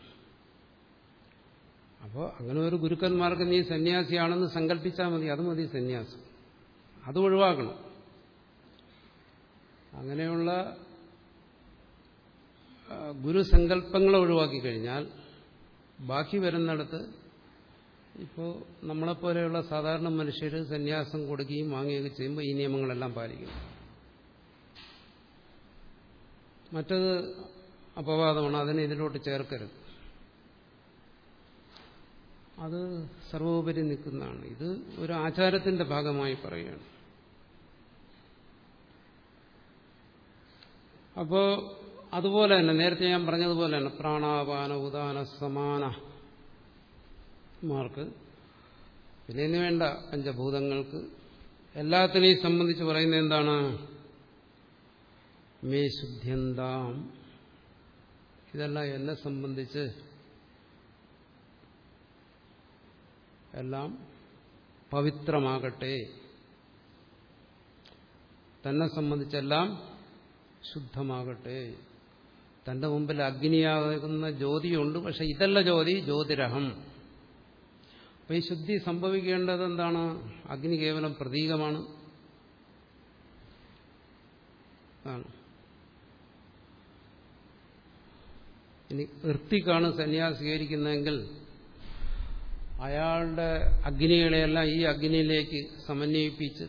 അപ്പോൾ അങ്ങനെ ഒരു ഗുരുക്കന്മാർക്ക് നീ സന്യാസിയാണെന്ന് സങ്കല്പിച്ചാൽ മതി. അത് മതി സന്യാസം. അത് ഒഴിവാക്കണം. അങ്ങനെയുള്ള ഗുരുസങ്കല്പങ്ങളെ ഒഴിവാക്കി കഴിഞ്ഞാൽ ബാക്കി വരുന്നിടത്ത് ഇപ്പോൾ നമ്മളെപ്പോലെയുള്ള സാധാരണ മനുഷ്യർ സന്യാസം കൊടുക്കുകയും വാങ്ങുകയൊക്കെ ചെയ്യുമ്പോൾ ഈ നിയമങ്ങളെല്ലാം പാലിക്കും. മറ്റത് അപവാദമാണ് അതിനെ ഇതിലോട്ട് ചേർക്കരുത്. അത് സർവോപരി നിൽക്കുന്നതാണ്. ഇത് ഒരു ആചാരത്തിന്റെ ഭാഗമായി പറയുകയാണ്. അപ്പോ അതുപോലെ തന്നെ നേരത്തെ ഞാൻ പറഞ്ഞതുപോലെ തന്നെ പ്രാണാപാന ഉദാന സമാന മാർക്ക്. പിന്നെ ഇനി വേണ്ട പഞ്ചഭൂതങ്ങൾക്ക്. എല്ലാത്തിനെയും സംബന്ധിച്ച് പറയുന്നത് എന്താണ്? മേ ശുദ്ധ്യന്താം. ഇതെല്ലാം എന്നെ സംബന്ധിച്ച് എല്ലാം പവിത്രമാകട്ടെ. തന്നെ സംബന്ധിച്ചെല്ലാം ശുദ്ധമാകട്ടെ. തന്റെ മുമ്പിൽ അഗ്നിയാകുന്ന ജ്യോതിയുണ്ട് പക്ഷെ ഇതല്ല ജ്യോതി ജ്യോതിരഹം. അപ്പൊ ഈ ശുദ്ധി സംഭവിക്കേണ്ടത് എന്താണ്? അഗ്നി കേവലം പ്രതീകമാണ്. ഇനി വൃത്തിക്കാണ് സന്യാസി സ്വീകരിക്കുന്നതെങ്കിൽ അയാളുടെ അഗ്നികളെയെല്ലാം ഈ അഗ്നിയിലേക്ക് സമന്വയിപ്പിച്ച്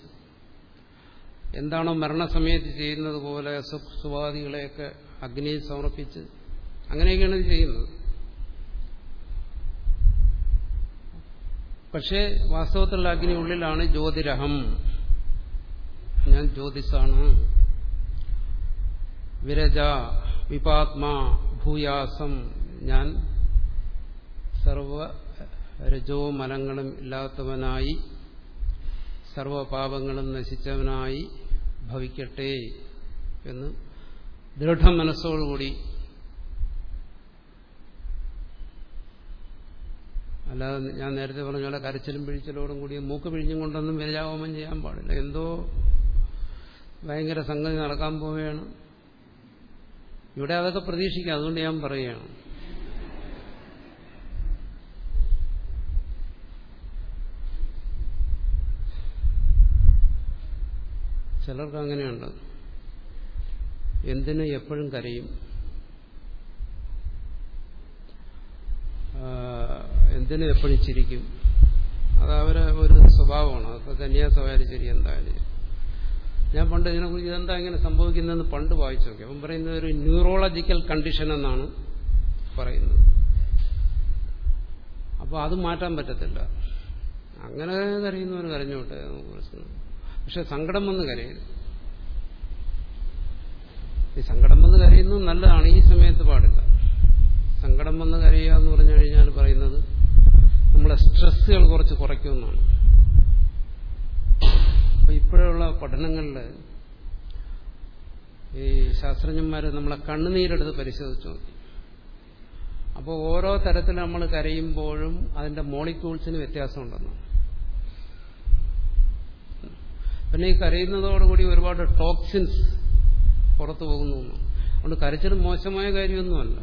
എന്താണോ മരണസമയത്ത് ചെയ്യുന്നത് പോലെ സുവാദികളെയൊക്കെ അഗ്നിയിൽ സമർപ്പിച്ച് അങ്ങനെയൊക്കെയാണ് ഇത് ചെയ്യുന്നത്. പക്ഷേ വാസ്തവത്തിലുള്ള അഗ്നി ഉള്ളിലാണ് ജ്യോതിരഹം. ഞാൻ ജ്യോതിസാണ്. വിരജ വിപാത്മാ ഭൂയാസം. ഞാൻ സർവ രജോ മലങ്ങളും ഇല്ലാത്തവനായി സർവപാപങ്ങളും നശിച്ചവനായി ഭവിക്കട്ടെ എന്ന് ദൃഢമനസ്സോടുകൂടി അല്ലാതെ ഞാൻ നേരത്തെ പറഞ്ഞ പോലെ കരച്ചിലും പിഴിച്ചിലോടും കൂടി മൂക്ക് പിഴിഞ്ഞും കൊണ്ടൊന്നും വിരജാഹോമം ചെയ്യാൻ പാടില്ല. എന്തോ ഭയങ്കര സംഗതി നടക്കാൻ പോവുകയാണ്. ഇവിടെ അതൊക്കെ പ്രതീക്ഷിക്കാം. അതുകൊണ്ട് ഞാൻ പറയുകയാണ്. ചിലർക്ക് അങ്ങനെയുണ്ട്. എന്തിന് എപ്പോഴും കരയും? എന്തിനും എപ്പോഴും ചിരിക്കും? അത് അവരെ ഒരു സ്വഭാവമാണ്. അതൊക്കെ കന്യാസമായാലും ശരി എന്തായാലും. ഞാൻ പണ്ട് ഇതിനെ കുറിച്ച് ഇതെന്താ ഇങ്ങനെ സംഭവിക്കുന്നതെന്ന് പണ്ട് വായിച്ചു നോക്കി. അവൻ പറയുന്നത് ഒരു ന്യൂറോളജിക്കൽ കണ്ടീഷൻ എന്നാണ് പറയുന്നത്. അപ്പോൾ അത് മാറ്റാൻ പറ്റത്തില്ല. അങ്ങനെ കരയുന്നവർ കരഞ്ഞോട്ടെ പ്രശ്നം പക്ഷെ സങ്കടം വന്ന് കരയരുത്. സങ്കടം വന്ന് കരയുന്നത് നല്ലതാണ്. ഈ സമയത്ത് പാടില്ല. സങ്കടം വന്ന് കരയുക എന്ന് പറഞ്ഞു കഴിഞ്ഞാൽ പറയുന്നത് നമ്മളെ സ്ട്രെസ്സുകൾ കുറച്ച് കുറയ്ക്കുമെന്നാണ്. അപ്പൊ ഇപ്പോഴുള്ള പഠനങ്ങളിൽ ഈ ശാസ്ത്രജ്ഞന്മാർ നമ്മളെ കണ്ണുനീരെടുത്ത് പരിശോധിച്ചു നോക്കി. അപ്പോൾ ഓരോ തരത്തിൽ നമ്മൾ കരയുമ്പോഴും അതിന്റെ മോളിക്യൂൾസിന് വ്യത്യാസമുണ്ടെന്ന്. പിന്നെ ഈ കരയുന്നതോടുകൂടി ഒരുപാട് ടോക്സിൻസ് പുറത്തു പോകുന്നു അതുകൊണ്ട് കരച്ചിൽ മോശമായ കാര്യമൊന്നുമല്ല.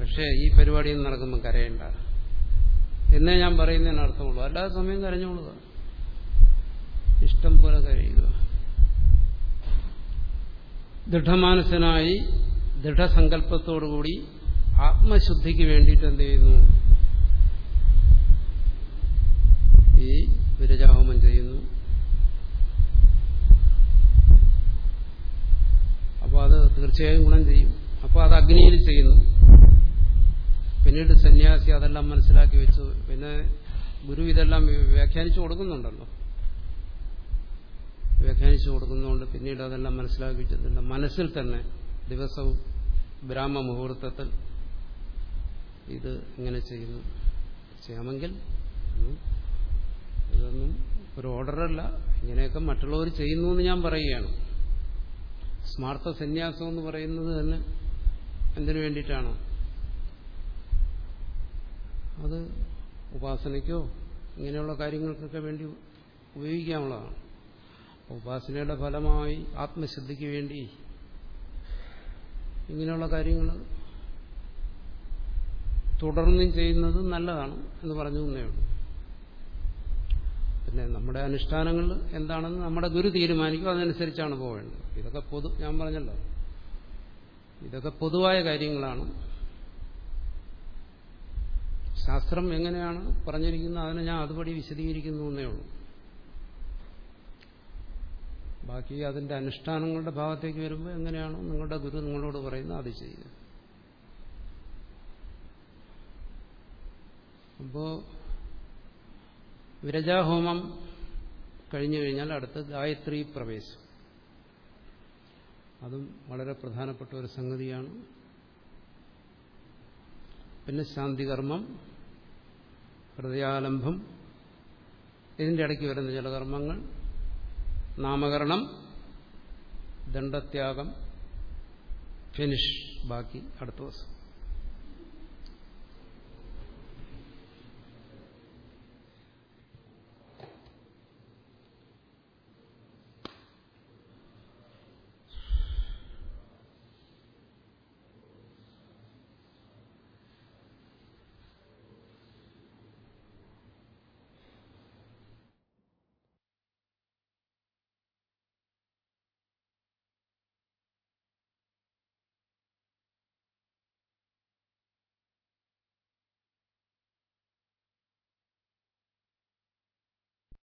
പക്ഷേ ഈ പരിപാടിയിൽ നടക്കുമ്പോൾ കരയണ്ട. എന്നേ ഞാൻ പറയുന്നതിന് അർത്ഥമുള്ളൂ അല്ലാതെ സമയം കരഞ്ഞോളുക. ഇഷ്ടം പോലെ കരയുക. ദൃഢമാനസനായി ദൃഢസങ്കല്പത്തോടുകൂടി ആത്മശുദ്ധിക്ക് വേണ്ടിയിട്ട് എന്ത് ചെയ്യുന്നു? ഈ വിരജാഹോമം ചെയ്യുന്നു. അപ്പോൾ അത് തീർച്ചയായും ഗുണം ചെയ്യും. അപ്പോൾ അത് അഗ്നിയിൽ ചെയ്യുന്നു. പിന്നീട് സന്യാസി അതെല്ലാം മനസ്സിലാക്കി വെച്ചു. പിന്നെ ഗുരു ഇതെല്ലാം വ്യാഖ്യാനിച്ചു കൊടുക്കുന്നുണ്ടല്ലോ. വ്യാഖ്യാനിച്ചു കൊടുക്കുന്നതുകൊണ്ട് പിന്നീട് അതെല്ലാം മനസ്സിലാക്കി വെച്ചിട്ടുണ്ട് മനസ്സിൽ തന്നെ ദിവസവും ബ്രാഹ്മ മുഹൂർത്തത്തിൽ ഇത് ഇങ്ങനെ ചെയ്യുന്നു. ചെയ്യാമെങ്കിൽ ഇതൊന്നും ഒരു ഓർഡറല്ല. ഇങ്ങനെയൊക്കെ മറ്റുള്ളവർ ചെയ്യുന്നു എന്ന് ഞാൻ പറയുകയാണ്. സ്മാർത്ഥ സന്യാസം എന്ന് പറയുന്നത് തന്നെ എന്തിനു വേണ്ടിയിട്ടാണ്? അത് ഉപാസനയ്ക്കോ ഇങ്ങനെയുള്ള കാര്യങ്ങൾക്കൊക്കെ വേണ്ടി ഉപയോഗിക്കാനുള്ളതാണ് ഉപാസനയുടെ ഫലമായി ആത്മശുദ്ധിക്ക് വേണ്ടി ഇങ്ങനെയുള്ള കാര്യങ്ങൾ തുടർന്നും ചെയ്യുന്നത് നല്ലതാണ് എന്ന് പറഞ്ഞു തന്നേ ഉള്ളൂ. പിന്നെ നമ്മുടെ അനുഷ്ഠാനങ്ങൾ എന്താണെന്ന് നമ്മുടെ ഗുരു തീരുമാനിക്കും. അതനുസരിച്ചാണ് പോവേണ്ടത്. ഇതൊക്കെ പൊതു ഞാൻ പറഞ്ഞല്ലോ. ഇതൊക്കെ പൊതുവായ കാര്യങ്ങളാണ്. ശാസ്ത്രം എങ്ങനെയാണ് പറഞ്ഞിരിക്കുന്നത് അതിനെ ഞാൻ അതുപടി വിശദീകരിക്കുന്നു എന്നേ ഉള്ളൂ. ബാക്കി അതിന്റെ അനുഷ്ഠാനങ്ങളുടെ ഭാഗത്തേക്ക് വരുമ്പോൾ എങ്ങനെയാണോ നിങ്ങളുടെ ഗുരു നിങ്ങളോട് പറയുന്നത് അത് ചെയ്യുക. അപ്പോ വിരജാഹോമം കഴിഞ്ഞു കഴിഞ്ഞാൽ അടുത്ത് ഗായത്രി പ്രവേശം. അതും വളരെ പ്രധാനപ്പെട്ട ഒരു സംഗതിയാണ്. പിന്നെ ശാന്തികർമ്മം ഹൃദയാലംഭം ഇതിന്റെ ഇടയ്ക്ക് വരുന്ന ചില കർമ്മങ്ങൾ. നാമകരണം ദണ്ഡത്യാഗം ഫിനിഷ് ബാക്കി അടുത്ത ദിവസം.